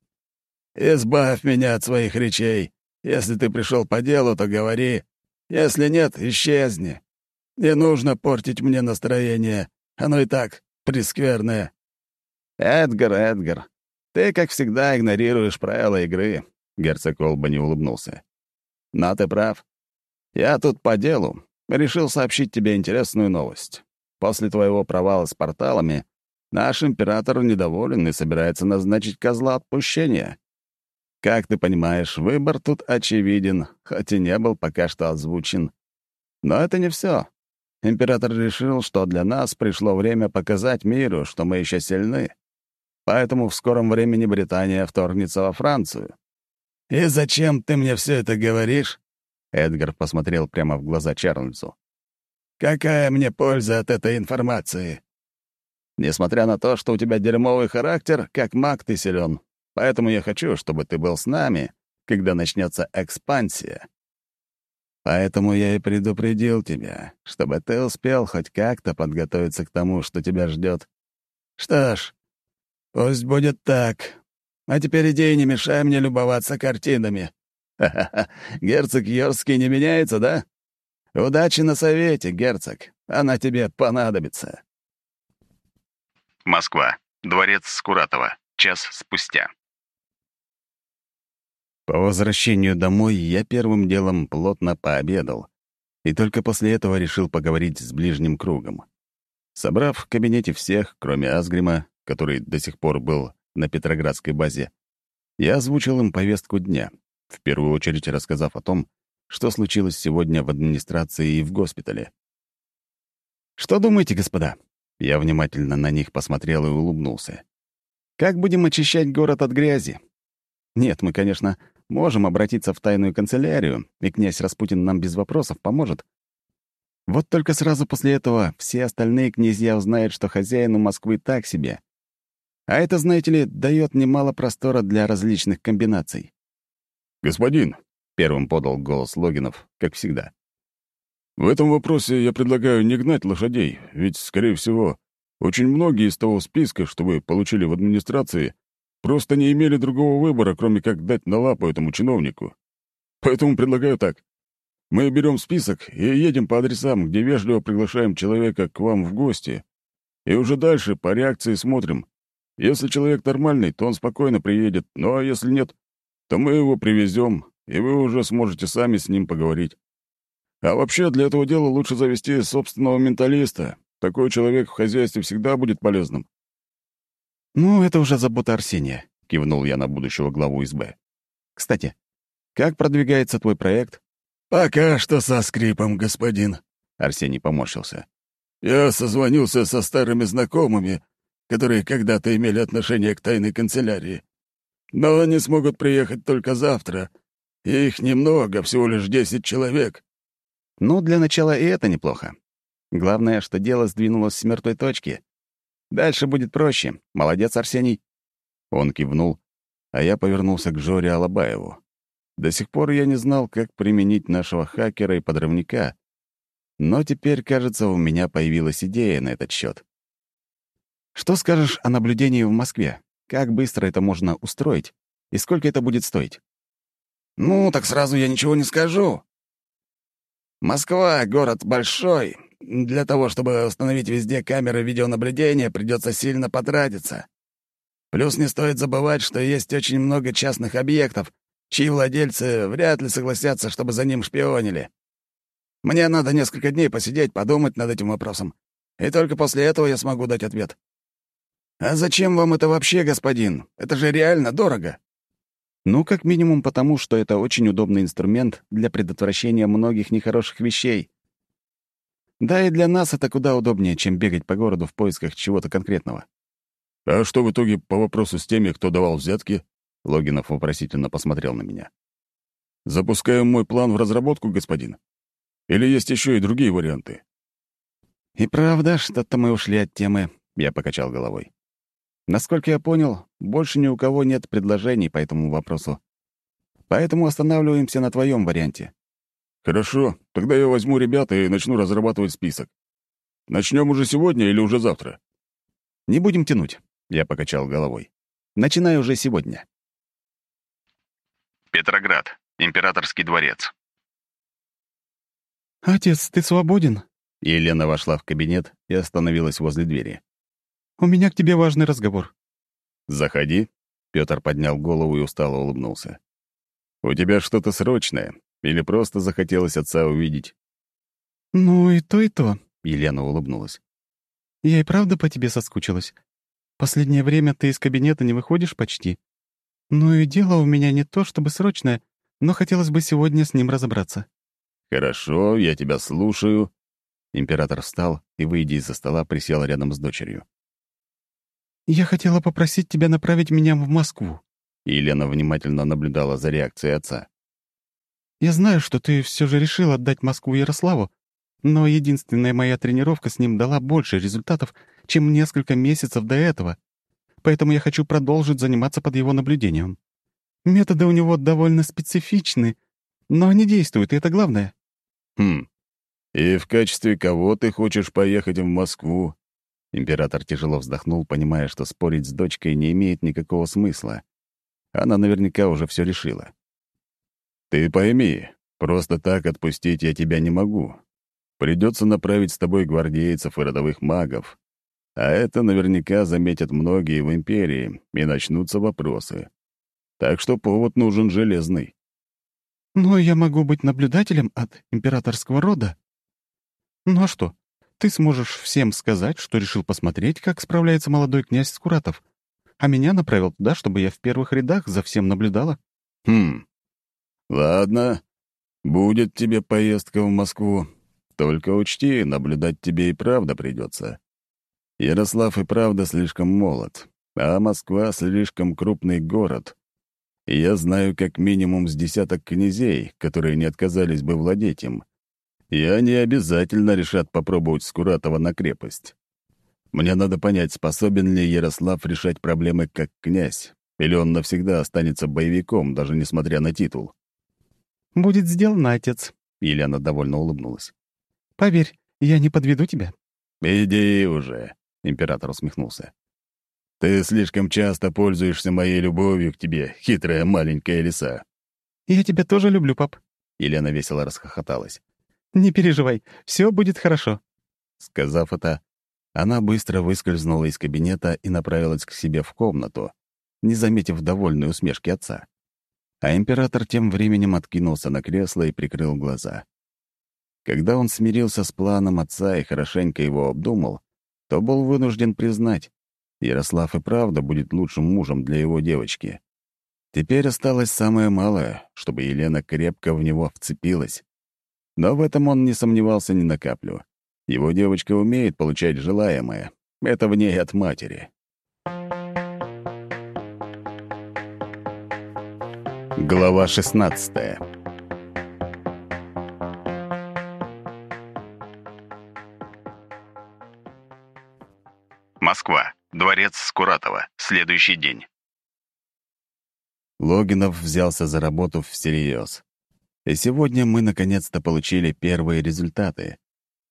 D: «Избавь меня от своих речей. Если ты пришел по делу, то говори. Если нет, исчезни. Не нужно портить мне настроение. Оно и так прескверное».
C: «Эдгар, Эдгар, ты, как всегда, игнорируешь правила игры», — герцог Олбани улыбнулся. «Но ты прав. Я тут по делу. Решил сообщить тебе интересную новость. После твоего провала с порталами Наш император недоволен и собирается назначить козла отпущения. Как ты понимаешь, выбор тут очевиден, хоть и не был пока что озвучен. Но это не все.
D: император решил, что для нас пришло время показать миру, что мы еще сильны. Поэтому в скором времени Британия вторгнется во Францию. «И зачем ты мне все это говоришь?» Эдгар посмотрел прямо в глаза Чарльзу. «Какая мне польза от этой информации?» «Несмотря на то, что у тебя дерьмовый характер, как маг ты силен. Поэтому я хочу, чтобы ты был с нами, когда начнется экспансия. Поэтому я и предупредил тебя, чтобы ты успел хоть как-то подготовиться к тому, что тебя ждет. Что ж, пусть будет так. А теперь иди и не мешай мне любоваться картинами. Ха-ха-ха, герцог Йорский не меняется, да? Удачи на совете, герцог. Она тебе понадобится.
B: Москва. Дворец Скуратова. Час спустя.
A: По возвращению домой я первым делом плотно пообедал, и только после этого решил поговорить с ближним кругом. Собрав в кабинете всех, кроме Асгрима, который до сих пор был на Петроградской базе, я озвучил им повестку дня, в первую очередь рассказав о том, что случилось сегодня в администрации и в госпитале. «Что думаете, господа?» Я внимательно на них посмотрел и улыбнулся. «Как будем очищать город от грязи? Нет, мы, конечно, можем обратиться в тайную канцелярию, и князь Распутин нам без вопросов поможет. Вот только сразу после этого все остальные князья узнают, что хозяину Москвы так себе. А это, знаете ли, дает немало простора для различных комбинаций.
F: «Господин», — первым подал голос Логинов, как всегда. «В этом вопросе я предлагаю не гнать лошадей, ведь, скорее всего, очень многие из того списка, что вы получили в администрации, просто не имели другого выбора, кроме как дать на лапу этому чиновнику. Поэтому предлагаю так. Мы берем список и едем по адресам, где вежливо приглашаем человека к вам в гости, и уже дальше по реакции смотрим. Если человек нормальный, то он спокойно приедет, а если нет, то мы его привезем, и вы уже сможете сами с ним поговорить. А вообще, для этого дела лучше завести собственного менталиста. Такой человек в хозяйстве всегда будет полезным.
A: «Ну, это уже забота Арсения», — кивнул я на будущего главу СБ. «Кстати, как продвигается твой проект?»
D: «Пока что со скрипом, господин», —
A: Арсений поморщился.
D: «Я созвонился со старыми знакомыми, которые когда-то имели отношение к тайной канцелярии. Но они смогут приехать только завтра. их немного, всего лишь десять человек.
A: Ну, для начала и это неплохо. Главное, что дело сдвинулось с мертвой точки. Дальше будет проще. Молодец, Арсений. Он кивнул, а я повернулся к Жоре Алабаеву. До сих пор я не знал, как применить нашего хакера и подрывника, но теперь, кажется, у меня появилась идея на этот счет. Что скажешь о наблюдении в Москве? Как быстро это можно устроить? И сколько это будет стоить?
D: Ну, так сразу я ничего не скажу. Москва — город большой. Для того, чтобы установить везде камеры видеонаблюдения, придется сильно потратиться. Плюс не стоит забывать, что есть очень много частных объектов, чьи владельцы вряд ли согласятся, чтобы за ним шпионили. Мне надо несколько дней посидеть, подумать над этим вопросом. И только после этого я смогу дать ответ. «А зачем вам это вообще, господин? Это же реально дорого!»
A: «Ну, как минимум потому, что это очень удобный инструмент для предотвращения многих нехороших вещей. Да и для нас это куда удобнее, чем бегать по городу в поисках чего-то конкретного».
F: «А что в итоге по вопросу с теми, кто давал взятки?» Логинов вопросительно посмотрел на меня. «Запускаем мой план в разработку, господин? Или есть еще и другие варианты?»
A: «И правда, что-то мы ушли от темы», — я покачал головой. Насколько я понял, больше ни у кого нет предложений по этому вопросу. Поэтому останавливаемся на твоем варианте.
F: Хорошо, тогда я возьму ребят и начну разрабатывать список. Начнем уже сегодня или уже завтра?
A: Не будем тянуть, я покачал головой. Начинай уже сегодня.
B: Петроград. Императорский дворец.
E: «Отец, ты свободен?»
A: Елена вошла в кабинет и остановилась возле двери.
E: «У меня к тебе важный разговор».
A: «Заходи», — Пётр поднял голову и устало улыбнулся. «У тебя что-то срочное? Или просто захотелось отца увидеть?»
E: «Ну и то, и то», —
A: Елена улыбнулась.
E: «Я и правда по тебе соскучилась. Последнее время ты из кабинета не выходишь почти. Ну и дело у меня не то чтобы срочное, но хотелось бы сегодня с ним разобраться».
A: «Хорошо, я тебя слушаю». Император встал и, выйдя из-за стола, присел рядом с дочерью.
E: «Я хотела попросить тебя направить меня в Москву».
A: И Елена внимательно наблюдала за реакцией отца.
E: «Я знаю, что ты все же решил отдать Москву Ярославу, но единственная моя тренировка с ним дала больше результатов, чем несколько месяцев до этого, поэтому я хочу продолжить заниматься под его наблюдением. Методы у него довольно специфичны, но они действуют, и это главное».
F: «Хм. И в качестве кого ты хочешь поехать в Москву?»
A: Император тяжело вздохнул, понимая, что спорить с дочкой не имеет никакого смысла. Она наверняка уже все решила.
F: «Ты пойми, просто так отпустить я тебя не могу. Придется направить с тобой гвардейцев и родовых магов. А это наверняка заметят многие в Империи, и начнутся вопросы. Так что повод нужен железный».
E: «Но я могу быть наблюдателем от императорского рода. Ну а что, ты сможешь всем сказать, что решил посмотреть, как справляется молодой князь Скуратов, а меня направил туда, чтобы я в первых рядах за всем наблюдала».
F: «Хм. Ладно. Будет тебе поездка в Москву. Только учти, наблюдать тебе и правда придется. Ярослав и правда слишком молод, а Москва — слишком крупный город. Я знаю как минимум с десяток князей, которые не отказались бы владеть им и они обязательно решат попробовать Скуратова на крепость. Мне надо понять, способен ли Ярослав решать проблемы как князь, или он навсегда останется боевиком, даже несмотря на титул.
E: «Будет сделано, отец», —
A: Елена довольно улыбнулась.
E: «Поверь, я не подведу тебя».
F: «Иди уже», — император усмехнулся. «Ты слишком часто пользуешься моей любовью к тебе, хитрая маленькая лиса».
E: «Я тебя тоже люблю, пап».
A: Елена весело расхохоталась.
E: Не переживай, все будет хорошо».
A: Сказав это, она быстро выскользнула из кабинета и направилась к себе в комнату, не заметив довольной усмешки отца. А император тем временем откинулся на кресло и прикрыл глаза. Когда он смирился с планом отца и хорошенько его обдумал, то был вынужден признать, Ярослав и правда будет лучшим мужем для его девочки. Теперь осталось самое малое, чтобы Елена крепко в него вцепилась. Но в этом он не сомневался ни на каплю. Его девочка умеет получать желаемое. Это в ней от матери. Глава 16
B: Москва. Дворец Скуратова. Следующий день.
A: Логинов взялся за работу всерьез. И сегодня мы наконец-то получили первые результаты.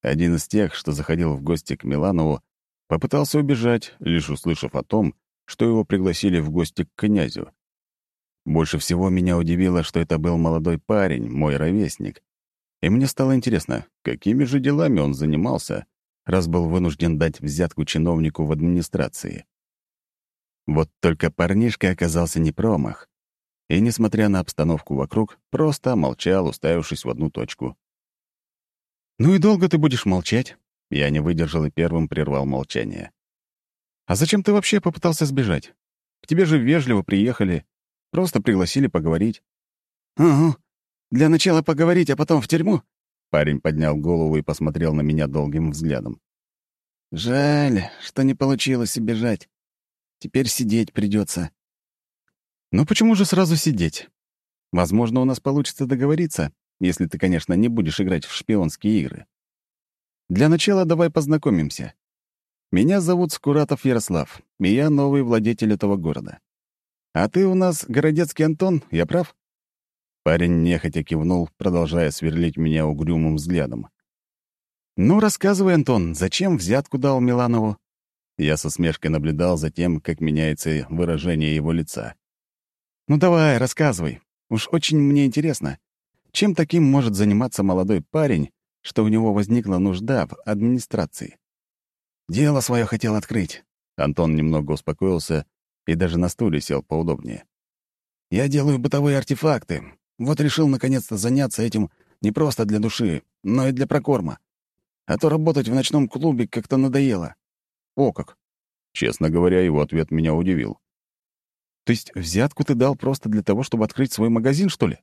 A: Один из тех, что заходил в гости к Миланову, попытался убежать, лишь услышав о том, что его пригласили в гости к князю. Больше всего меня удивило, что это был молодой парень, мой ровесник. И мне стало интересно, какими же делами он занимался, раз был вынужден дать взятку чиновнику в администрации. Вот только парнишка оказался не промах и, несмотря на обстановку вокруг, просто молчал, уставившись в одну точку. «Ну и долго ты будешь молчать?» Я не выдержал и первым прервал молчание. «А зачем ты вообще попытался сбежать? К тебе же вежливо приехали, просто пригласили поговорить».
C: «Угу. Для начала поговорить, а потом в тюрьму?»
A: Парень поднял голову и посмотрел на меня долгим взглядом.
C: «Жаль, что не получилось убежать. Теперь сидеть придется.
A: «Ну почему же сразу сидеть? Возможно, у нас получится договориться, если ты, конечно, не будешь играть в шпионские игры. Для начала давай познакомимся. Меня зовут Скуратов Ярослав, и я новый владетель этого города. А ты у нас Городецкий Антон, я прав?» Парень нехотя кивнул, продолжая сверлить меня угрюмым взглядом. «Ну, рассказывай, Антон, зачем взятку дал Миланову?» Я со смешкой наблюдал за тем, как меняется выражение его лица. «Ну давай, рассказывай. Уж очень мне интересно. Чем таким может заниматься молодой парень, что у него возникла нужда в администрации?» «Дело свое хотел открыть». Антон немного успокоился и даже на стуле сел поудобнее. «Я делаю бытовые артефакты. Вот решил наконец-то заняться этим не просто для души, но и для прокорма. А то работать в ночном клубе как-то надоело». «О как!» Честно говоря, его ответ меня удивил. То есть взятку ты дал просто для того, чтобы открыть свой магазин, что ли?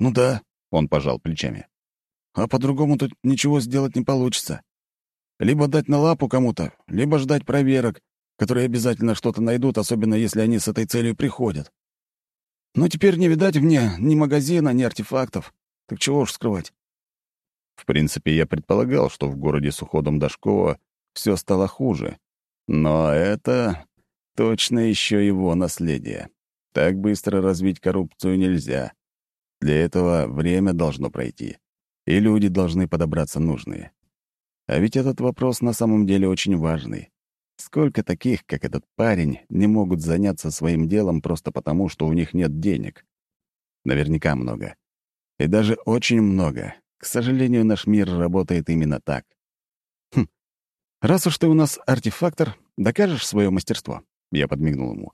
A: Ну да, он пожал плечами.
F: а по-другому тут ничего сделать не получится. Либо дать на лапу кому-то, либо ждать проверок, которые обязательно что-то найдут, особенно если они с этой целью приходят. Но теперь не видать мне ни магазина, ни артефактов. Так чего уж скрывать.
A: В принципе, я предполагал, что в городе с уходом Дашкова все стало хуже. Но это точно еще его наследие. Так быстро развить коррупцию нельзя. Для этого время должно пройти, и люди должны подобраться нужные. А ведь этот вопрос на самом деле очень важный. Сколько таких, как этот парень, не могут заняться своим делом просто потому, что у них нет денег? Наверняка много. И даже очень много. К сожалению, наш мир работает именно так. Хм. Раз уж ты у нас артефактор, докажешь свое мастерство. Я подмигнул ему.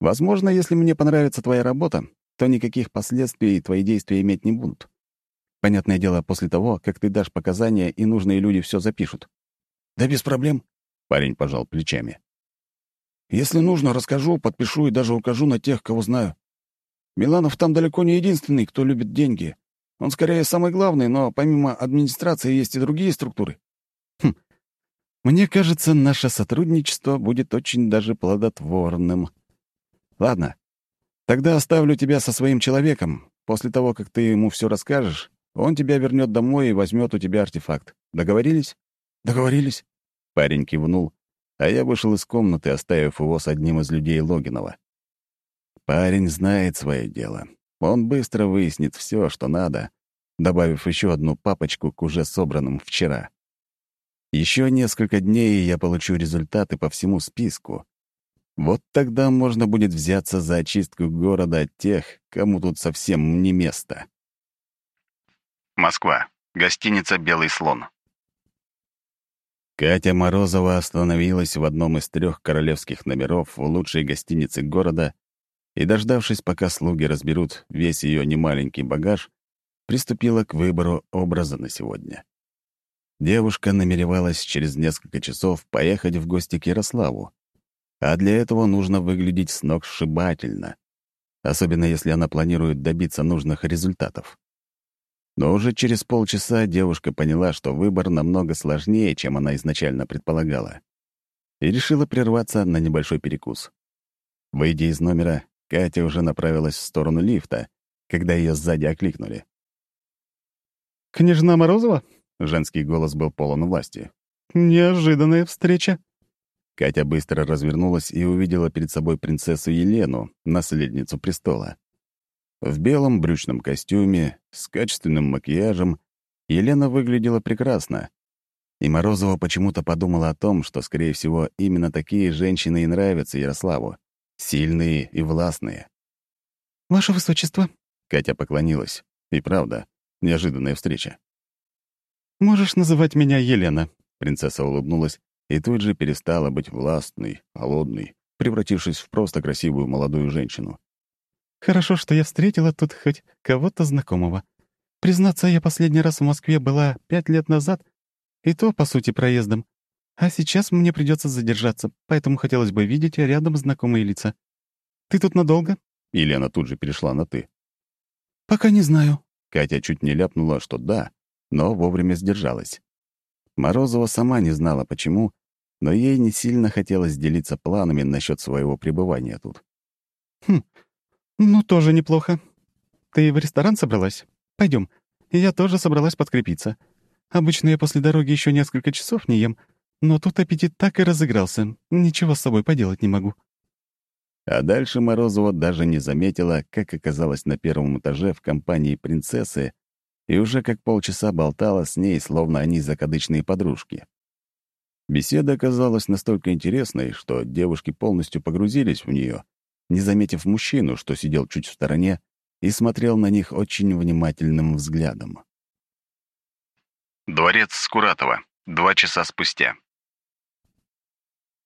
A: Возможно, если мне понравится твоя работа, то никаких последствий твои действия иметь не будут. Понятное дело, после того, как ты дашь показания, и нужные люди все запишут.
F: Да без проблем.
A: Парень пожал плечами.
F: Если нужно, расскажу, подпишу и даже укажу на тех, кого знаю. Миланов там далеко не единственный, кто любит деньги. Он скорее самый главный, но помимо администрации есть и другие структуры.
A: Мне кажется, наше сотрудничество будет очень даже плодотворным. Ладно, тогда оставлю тебя со своим человеком. После того, как ты ему все расскажешь, он тебя вернет домой и возьмет у тебя артефакт. Договорились?
F: Договорились.
A: Парень кивнул, а я вышел из комнаты, оставив его с одним из людей Логинова. Парень знает свое дело. Он быстро выяснит все, что надо, добавив еще одну папочку к уже собранным вчера. Еще несколько дней, и я получу результаты по всему списку. Вот тогда можно будет взяться за очистку города от тех, кому тут совсем не место.
B: Москва. Гостиница «Белый слон».
A: Катя Морозова остановилась в одном из трех королевских номеров в лучшей гостинице города и, дождавшись, пока слуги разберут весь ее немаленький багаж, приступила к выбору образа на сегодня. Девушка намеревалась через несколько часов поехать в гости к Ярославу, а для этого нужно выглядеть с ног сшибательно, особенно если она планирует добиться нужных результатов. Но уже через полчаса девушка поняла, что выбор намного сложнее, чем она изначально предполагала, и решила прерваться на небольшой перекус. Выйдя из номера, Катя уже направилась в сторону лифта, когда ее сзади окликнули.
E: «Княжна Морозова?»
A: — женский голос был полон власти.
E: «Неожиданная встреча».
A: Катя быстро развернулась и увидела перед собой принцессу Елену, наследницу престола. В белом брючном костюме, с качественным макияжем, Елена выглядела прекрасно. И Морозова почему-то подумала о том, что, скорее всего, именно такие женщины и нравятся Ярославу. Сильные и властные.
E: «Ваше Высочество», —
A: Катя поклонилась. И правда, неожиданная встреча.
E: «Можешь называть меня Елена», —
A: принцесса улыбнулась и тут же перестала быть властной, холодной, превратившись в просто красивую молодую женщину.
E: Хорошо, что я встретила тут хоть кого-то знакомого. Признаться, я последний раз в Москве была пять лет назад, и то, по сути, проездом. А сейчас мне придется задержаться, поэтому хотелось бы видеть рядом знакомые лица. Ты тут надолго?»
A: Елена тут же перешла на «ты».
E: «Пока не знаю».
A: Катя чуть не ляпнула, что да, но вовремя сдержалась. Морозова сама не знала, почему, но ей не сильно хотелось делиться планами насчет своего пребывания тут.
E: «Хм, «Ну, тоже неплохо. Ты в ресторан собралась? Пойдем. Я тоже собралась подкрепиться. Обычно я после дороги еще несколько часов не ем, но тут аппетит так и разыгрался. Ничего с собой поделать не могу».
A: А дальше Морозова даже не заметила, как оказалась на первом этаже в компании принцессы и уже как полчаса болтала с ней, словно они закадычные подружки. Беседа оказалась настолько интересной, что девушки полностью погрузились в нее не заметив мужчину, что сидел чуть в стороне и смотрел на них очень внимательным взглядом.
B: Дворец Скуратова. Два часа спустя.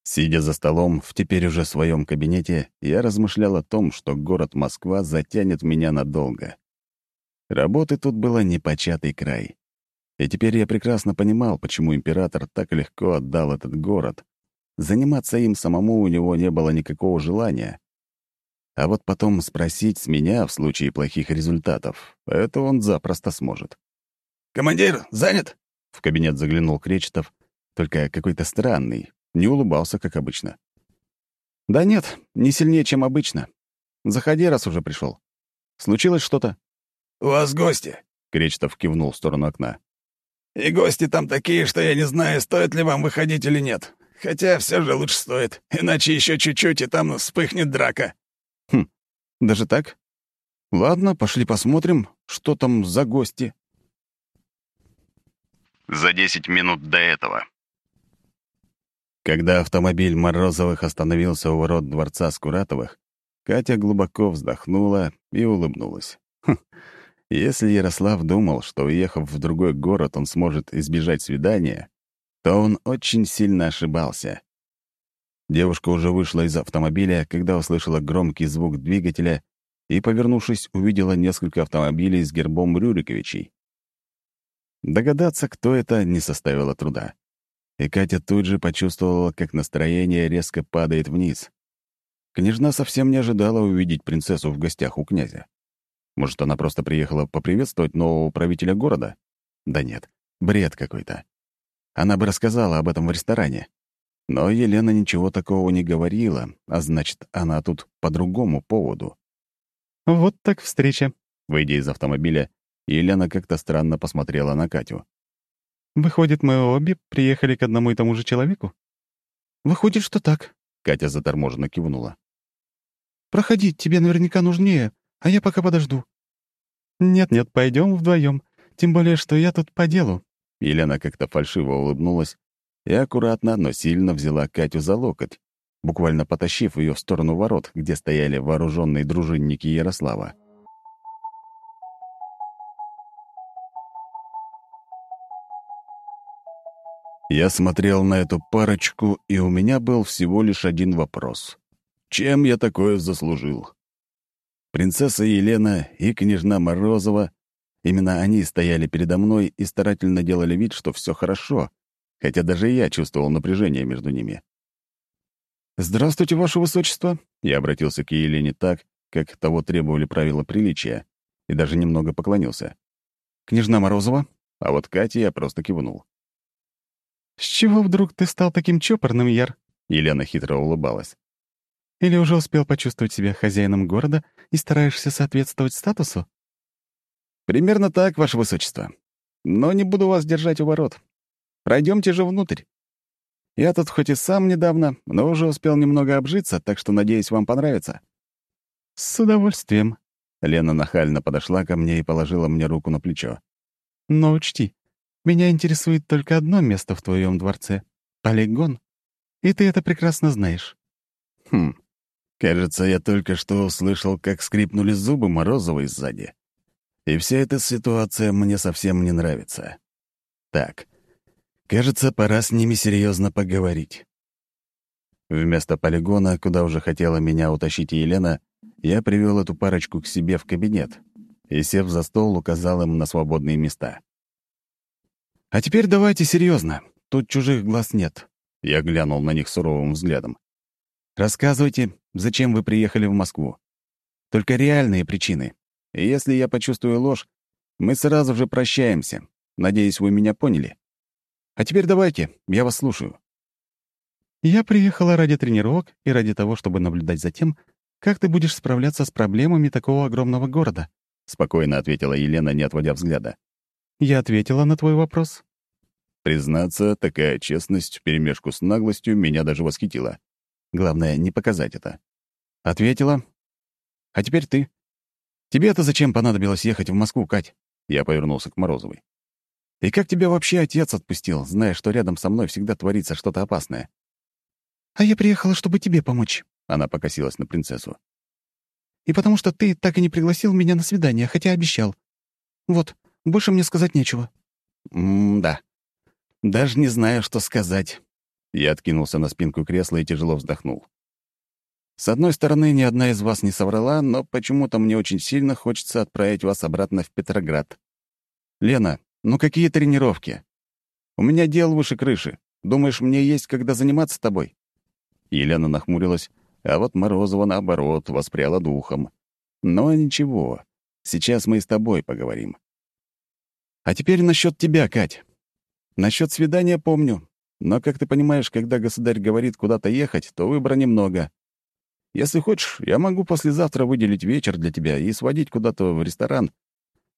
A: Сидя за столом в теперь уже своем кабинете, я размышлял о том, что город Москва затянет меня надолго. Работы тут было непочатый край. И теперь я прекрасно понимал, почему император так легко отдал этот город. Заниматься им самому у него не было никакого желания. А вот потом спросить с меня в случае плохих результатов — это он запросто сможет.
F: Командир, занят?»
A: В кабинет заглянул Кречетов, только какой-то странный, не улыбался, как обычно. «Да нет, не сильнее, чем обычно. Заходи, раз уже пришел. Случилось что-то?»
F: «У вас гости», — Кречетов кивнул в сторону окна. «И гости там такие, что я не знаю, стоит ли вам выходить или нет. Хотя все же лучше стоит, иначе еще чуть-чуть, и там вспыхнет драка».
A: «Хм, даже так? Ладно, пошли посмотрим, что там за гости».
B: За десять минут до этого.
A: Когда автомобиль Морозовых остановился у ворот дворца Скуратовых, Катя глубоко вздохнула и улыбнулась. Если Ярослав думал, что, уехав в другой город, он сможет избежать свидания, то он очень сильно ошибался. Девушка уже вышла из автомобиля, когда услышала громкий звук двигателя и, повернувшись, увидела несколько автомобилей с гербом Рюриковичей. Догадаться, кто это, не составило труда. И Катя тут же почувствовала, как настроение резко падает вниз. Княжна совсем не ожидала увидеть принцессу в гостях у князя. Может, она просто приехала поприветствовать нового правителя города? Да нет, бред какой-то. Она бы рассказала об этом в ресторане. Но Елена ничего такого не говорила, а значит, она тут по другому поводу.
E: «Вот так встреча», —
A: выйдя из автомобиля, Елена как-то странно посмотрела на Катю.
E: «Выходит, мы обе приехали к одному и тому же человеку?» «Выходит, что так», —
A: Катя заторможенно кивнула.
E: «Проходи, тебе наверняка нужнее, а я пока подожду». «Нет-нет, пойдем вдвоем. Тем более, что я тут по делу».
A: Елена как-то фальшиво улыбнулась и аккуратно, но сильно взяла Катю за локоть, буквально потащив ее в сторону ворот, где стояли вооруженные дружинники Ярослава. Я смотрел на эту парочку, и у меня был всего лишь один вопрос. Чем я такое заслужил? Принцесса Елена и княжна Морозова, именно они стояли передо мной и старательно делали вид, что все хорошо, хотя даже я чувствовал напряжение между ними. «Здравствуйте, Ваше Высочество!» Я обратился к Елене так, как того требовали правила приличия, и даже немного поклонился. «Княжна Морозова?» А вот Кате я просто кивнул.
E: «С чего вдруг ты стал таким чопорным, Яр?»
A: Елена хитро улыбалась.
E: Или уже успел почувствовать себя хозяином города и стараешься соответствовать статусу?
A: Примерно так, Ваше Высочество. Но не буду вас держать у ворот. Пройдемте же внутрь. Я тут хоть и сам недавно, но уже успел немного обжиться, так что, надеюсь, вам понравится.
E: С удовольствием.
A: Лена нахально подошла ко мне и положила мне руку на плечо.
E: Но учти, меня интересует только одно место в твоем дворце — полигон. И ты это прекрасно знаешь.
A: Хм, Кажется, я только что услышал, как скрипнули зубы Морозовой сзади. И вся эта ситуация мне совсем не нравится. Так, кажется, пора с ними серьезно поговорить. Вместо полигона, куда уже хотела меня утащить Елена, я привел эту парочку к себе в кабинет и, сев за стол, указал им на свободные места. «А теперь давайте серьезно. Тут чужих глаз нет». Я глянул на них суровым взглядом. «Рассказывайте, зачем вы приехали в Москву. Только реальные причины. И если я почувствую ложь, мы сразу же прощаемся. Надеюсь, вы меня поняли. А теперь давайте, я вас слушаю.
E: Я приехала ради тренировок и ради того, чтобы наблюдать за тем, как ты будешь справляться с проблемами такого огромного города,
A: спокойно ответила Елена, не отводя взгляда.
E: Я ответила на твой вопрос.
A: Признаться, такая честность вперемешку с наглостью меня даже восхитила. Главное, не показать это. Ответила. А теперь ты. Тебе-то зачем понадобилось ехать в Москву, Кать? Я повернулся к Морозовой. И как тебя вообще отец отпустил, зная, что рядом со мной всегда творится что-то опасное?
E: А я приехала, чтобы тебе помочь.
A: Она покосилась на принцессу.
E: И потому что ты так и не пригласил меня на свидание, хотя обещал. Вот, больше мне сказать нечего.
A: М-да. Даже не знаю, что сказать. Я откинулся на спинку кресла и тяжело вздохнул. С одной стороны, ни одна из вас не соврала, но почему-то мне очень сильно хочется отправить вас обратно в Петроград. Лена, ну какие тренировки? У меня дел выше крыши. Думаешь, мне есть когда заниматься тобой?» Елена нахмурилась, а вот Морозова, наоборот, воспряла духом. «Но ничего, сейчас мы и с тобой поговорим».
E: А теперь насчет тебя, Кать. Насчет свидания помню, но, как ты понимаешь, когда государь говорит куда-то ехать, то выбора немного. Если хочешь, я могу послезавтра выделить вечер для тебя и сводить куда-то в ресторан.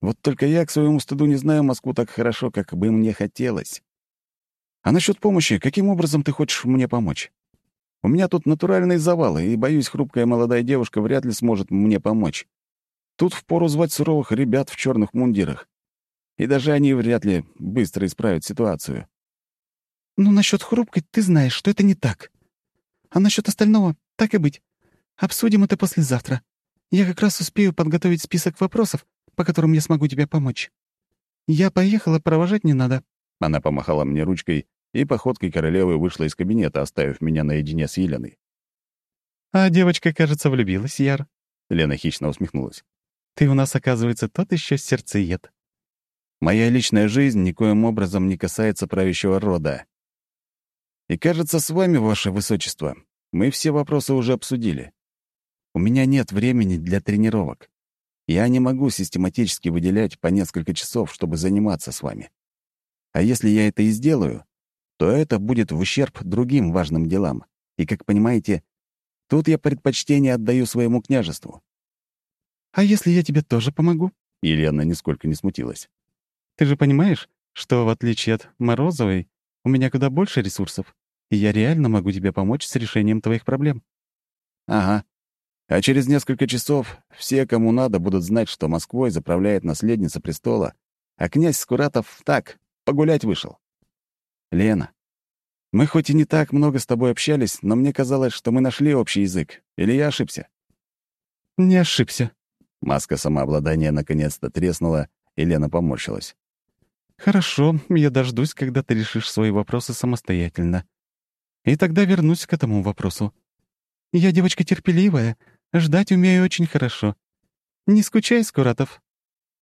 E: Вот только я к своему стыду не знаю Москву так хорошо, как бы мне хотелось. А насчет помощи, каким образом ты хочешь мне помочь? У меня тут натуральные завалы, и, боюсь, хрупкая молодая девушка вряд ли сможет мне помочь. Тут впору звать суровых ребят в черных мундирах. И даже они вряд ли быстро исправят ситуацию. Ну, насчет хрупкой ты знаешь, что это не так. А насчет остального, так и быть. Обсудим это послезавтра. Я как раз успею подготовить список вопросов, по которым я смогу тебе помочь. Я поехала, провожать не надо». Она помахала мне ручкой и походкой королевы вышла из кабинета, оставив меня наедине с Еленой. «А девочка, кажется, влюбилась, Яр». Лена хищно усмехнулась. «Ты у нас, оказывается, тот еще сердцеед. Моя личная жизнь никоим образом не касается правящего рода. И кажется, с вами, ваше высочество, мы все вопросы уже обсудили. У меня нет времени для тренировок. Я не могу систематически выделять по несколько часов, чтобы заниматься с вами. А если я это и сделаю, то это будет в ущерб другим важным делам. И, как понимаете, тут я предпочтение отдаю своему княжеству. «А если я тебе тоже помогу?» Елена нисколько не смутилась. «Ты же понимаешь, что, в отличие от Морозовой, у меня куда больше ресурсов, и я реально могу тебе помочь с решением твоих проблем». «Ага, а через несколько часов все, кому надо, будут знать, что Москвой заправляет наследница престола, а князь Скуратов так, погулять вышел. Лена, мы хоть и не так много с тобой общались, но мне казалось, что мы нашли общий язык. Или я ошибся? Не ошибся. Маска самообладания наконец-то треснула, и Лена поморщилась. «Хорошо, я дождусь, когда ты решишь свои вопросы самостоятельно. И тогда вернусь к этому вопросу. Я девочка терпеливая, Ждать умею очень хорошо. Не скучай, Скуратов».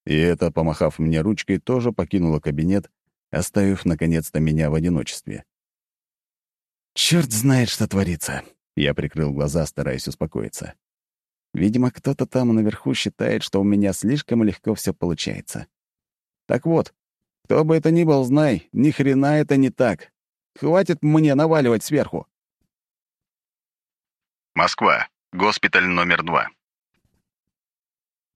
E: И это, помахав мне ручкой, тоже покинула кабинет, оставив, наконец-то, меня в одиночестве. «Чёрт знает, что творится!» Я прикрыл глаза, стараясь успокоиться. Видимо, кто-то там наверху считает, что у меня слишком легко все получается. Так вот, кто бы это ни был, знай, ни хрена это не так. Хватит мне наваливать сверху.
B: Москва. Госпиталь номер два.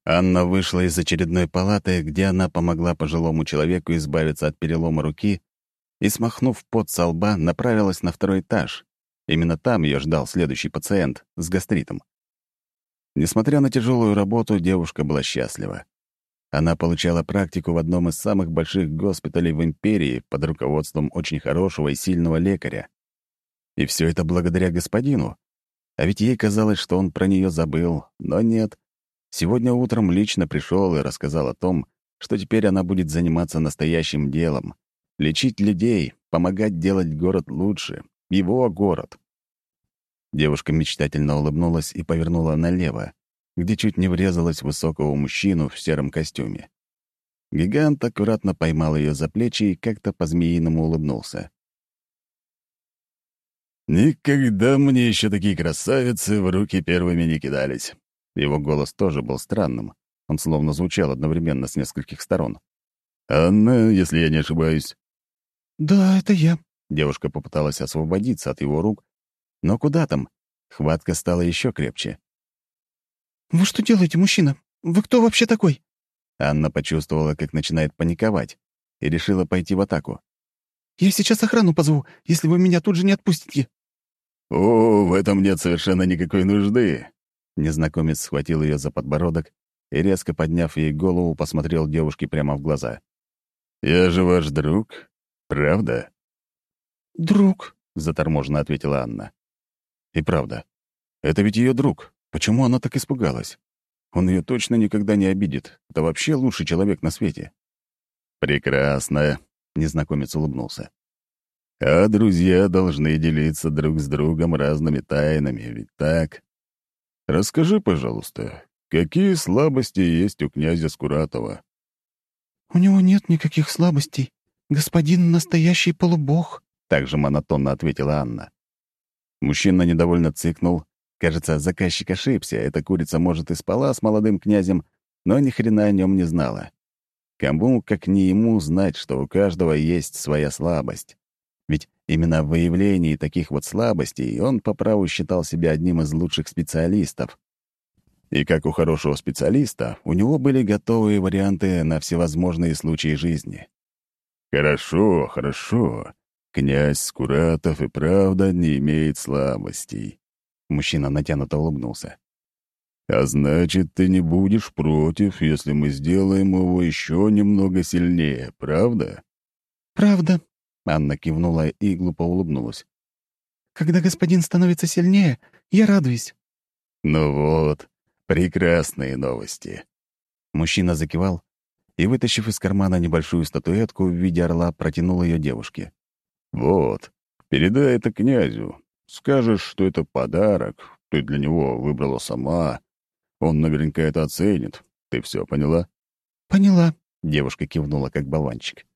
E: Анна вышла из очередной палаты, где она помогла пожилому человеку избавиться от перелома руки и, смахнув пот со лба, направилась на второй этаж. Именно там ее ждал следующий пациент с гастритом. Несмотря на тяжелую работу, девушка была счастлива. Она получала практику в одном из самых больших госпиталей в империи под руководством очень хорошего и сильного лекаря. И все это благодаря господину, а ведь ей казалось, что он про нее забыл, но нет. Сегодня утром лично пришел и рассказал о том, что теперь она будет заниматься настоящим делом — лечить людей, помогать делать город лучше, его город. Девушка мечтательно улыбнулась и повернула налево, где чуть не врезалась высокого мужчину в сером костюме. Гигант аккуратно поймал ее за плечи и как-то по-змеиному улыбнулся.
F: Никогда мне еще такие красавицы в руки первыми не кидались.
E: Его голос тоже был странным. Он словно звучал одновременно с нескольких сторон.
F: «Анна, если я не ошибаюсь».
E: «Да, это я». Девушка попыталась освободиться от его рук, но куда там? Хватка стала еще крепче. «Вы что делаете, мужчина? Вы кто вообще такой?» Анна почувствовала, как начинает паниковать, и решила пойти в атаку. «Я сейчас охрану позову, если вы меня тут же не отпустите».
F: «О, в этом нет совершенно никакой нужды!»
E: Незнакомец схватил ее за подбородок и, резко подняв ей голову, посмотрел девушке прямо в глаза.
F: «Я же ваш друг, правда?»
E: «Друг», — заторможенно ответила Анна. «И правда. Это ведь ее друг. Почему она так испугалась? Он ее точно никогда не обидит. Это вообще лучший человек на свете».
F: «Прекрасно», — незнакомец улыбнулся. А друзья должны делиться друг с другом разными тайнами, ведь так? Расскажи, пожалуйста, какие слабости есть у князя Скуратова?»
E: «У него нет никаких слабостей. Господин — настоящий полубог», — также монотонно ответила Анна. Мужчина недовольно цыкнул. Кажется, заказчик ошибся. Эта курица, может, и спала с молодым князем, но ни хрена о нем не знала.
F: Кому, как не ему, знать, что у каждого есть своя слабость. Именно в выявлении таких вот слабостей он по праву считал себя одним из лучших специалистов. И как у хорошего специалиста, у него были готовые варианты на всевозможные случаи жизни. «Хорошо, хорошо. Князь Скуратов и правда не имеет слабостей». Мужчина натянуто улыбнулся. «А значит, ты не будешь против, если мы сделаем его еще немного сильнее, правда?»
E: «Правда», —
F: Анна кивнула и глупо улыбнулась.
E: «Когда господин становится сильнее, я радуюсь».
F: «Ну вот, прекрасные новости». Мужчина закивал и, вытащив из кармана небольшую статуэтку в виде орла, протянул ее девушке. «Вот, передай это князю. Скажешь, что это подарок, ты для него выбрала сама. Он наверняка это оценит. Ты все поняла?»
E: «Поняла», —
F: девушка кивнула, как болванчик.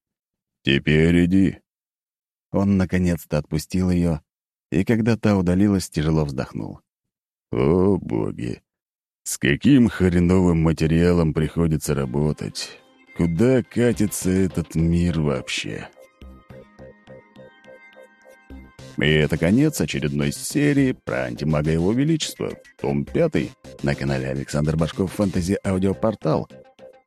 F: «Теперь иди». Он наконец-то отпустил ее, и когда та удалилась, тяжело вздохнул. «О, боги! С каким хреновым материалом приходится работать? Куда катится этот мир вообще? И это конец очередной серии про антимага Его Величества, том 5 на канале Александр Башков Фэнтези Аудиопортал.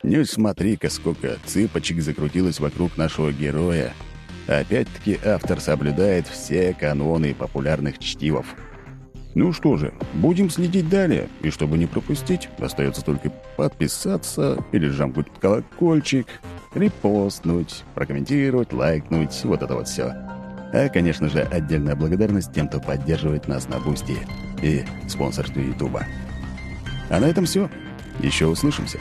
F: Ну смотри-ка, сколько цыпочек закрутилось вокруг нашего героя. Опять-таки автор соблюдает все каноны популярных чтив. Ну что же, будем следить далее, и чтобы не пропустить, остается только подписаться или жамкнуть колокольчик, репостнуть, прокомментировать, лайкнуть, вот это вот все. А, конечно же, отдельная благодарность тем, кто поддерживает нас на Бусти и спонсорстве Ютуба. А на этом все. Еще услышимся.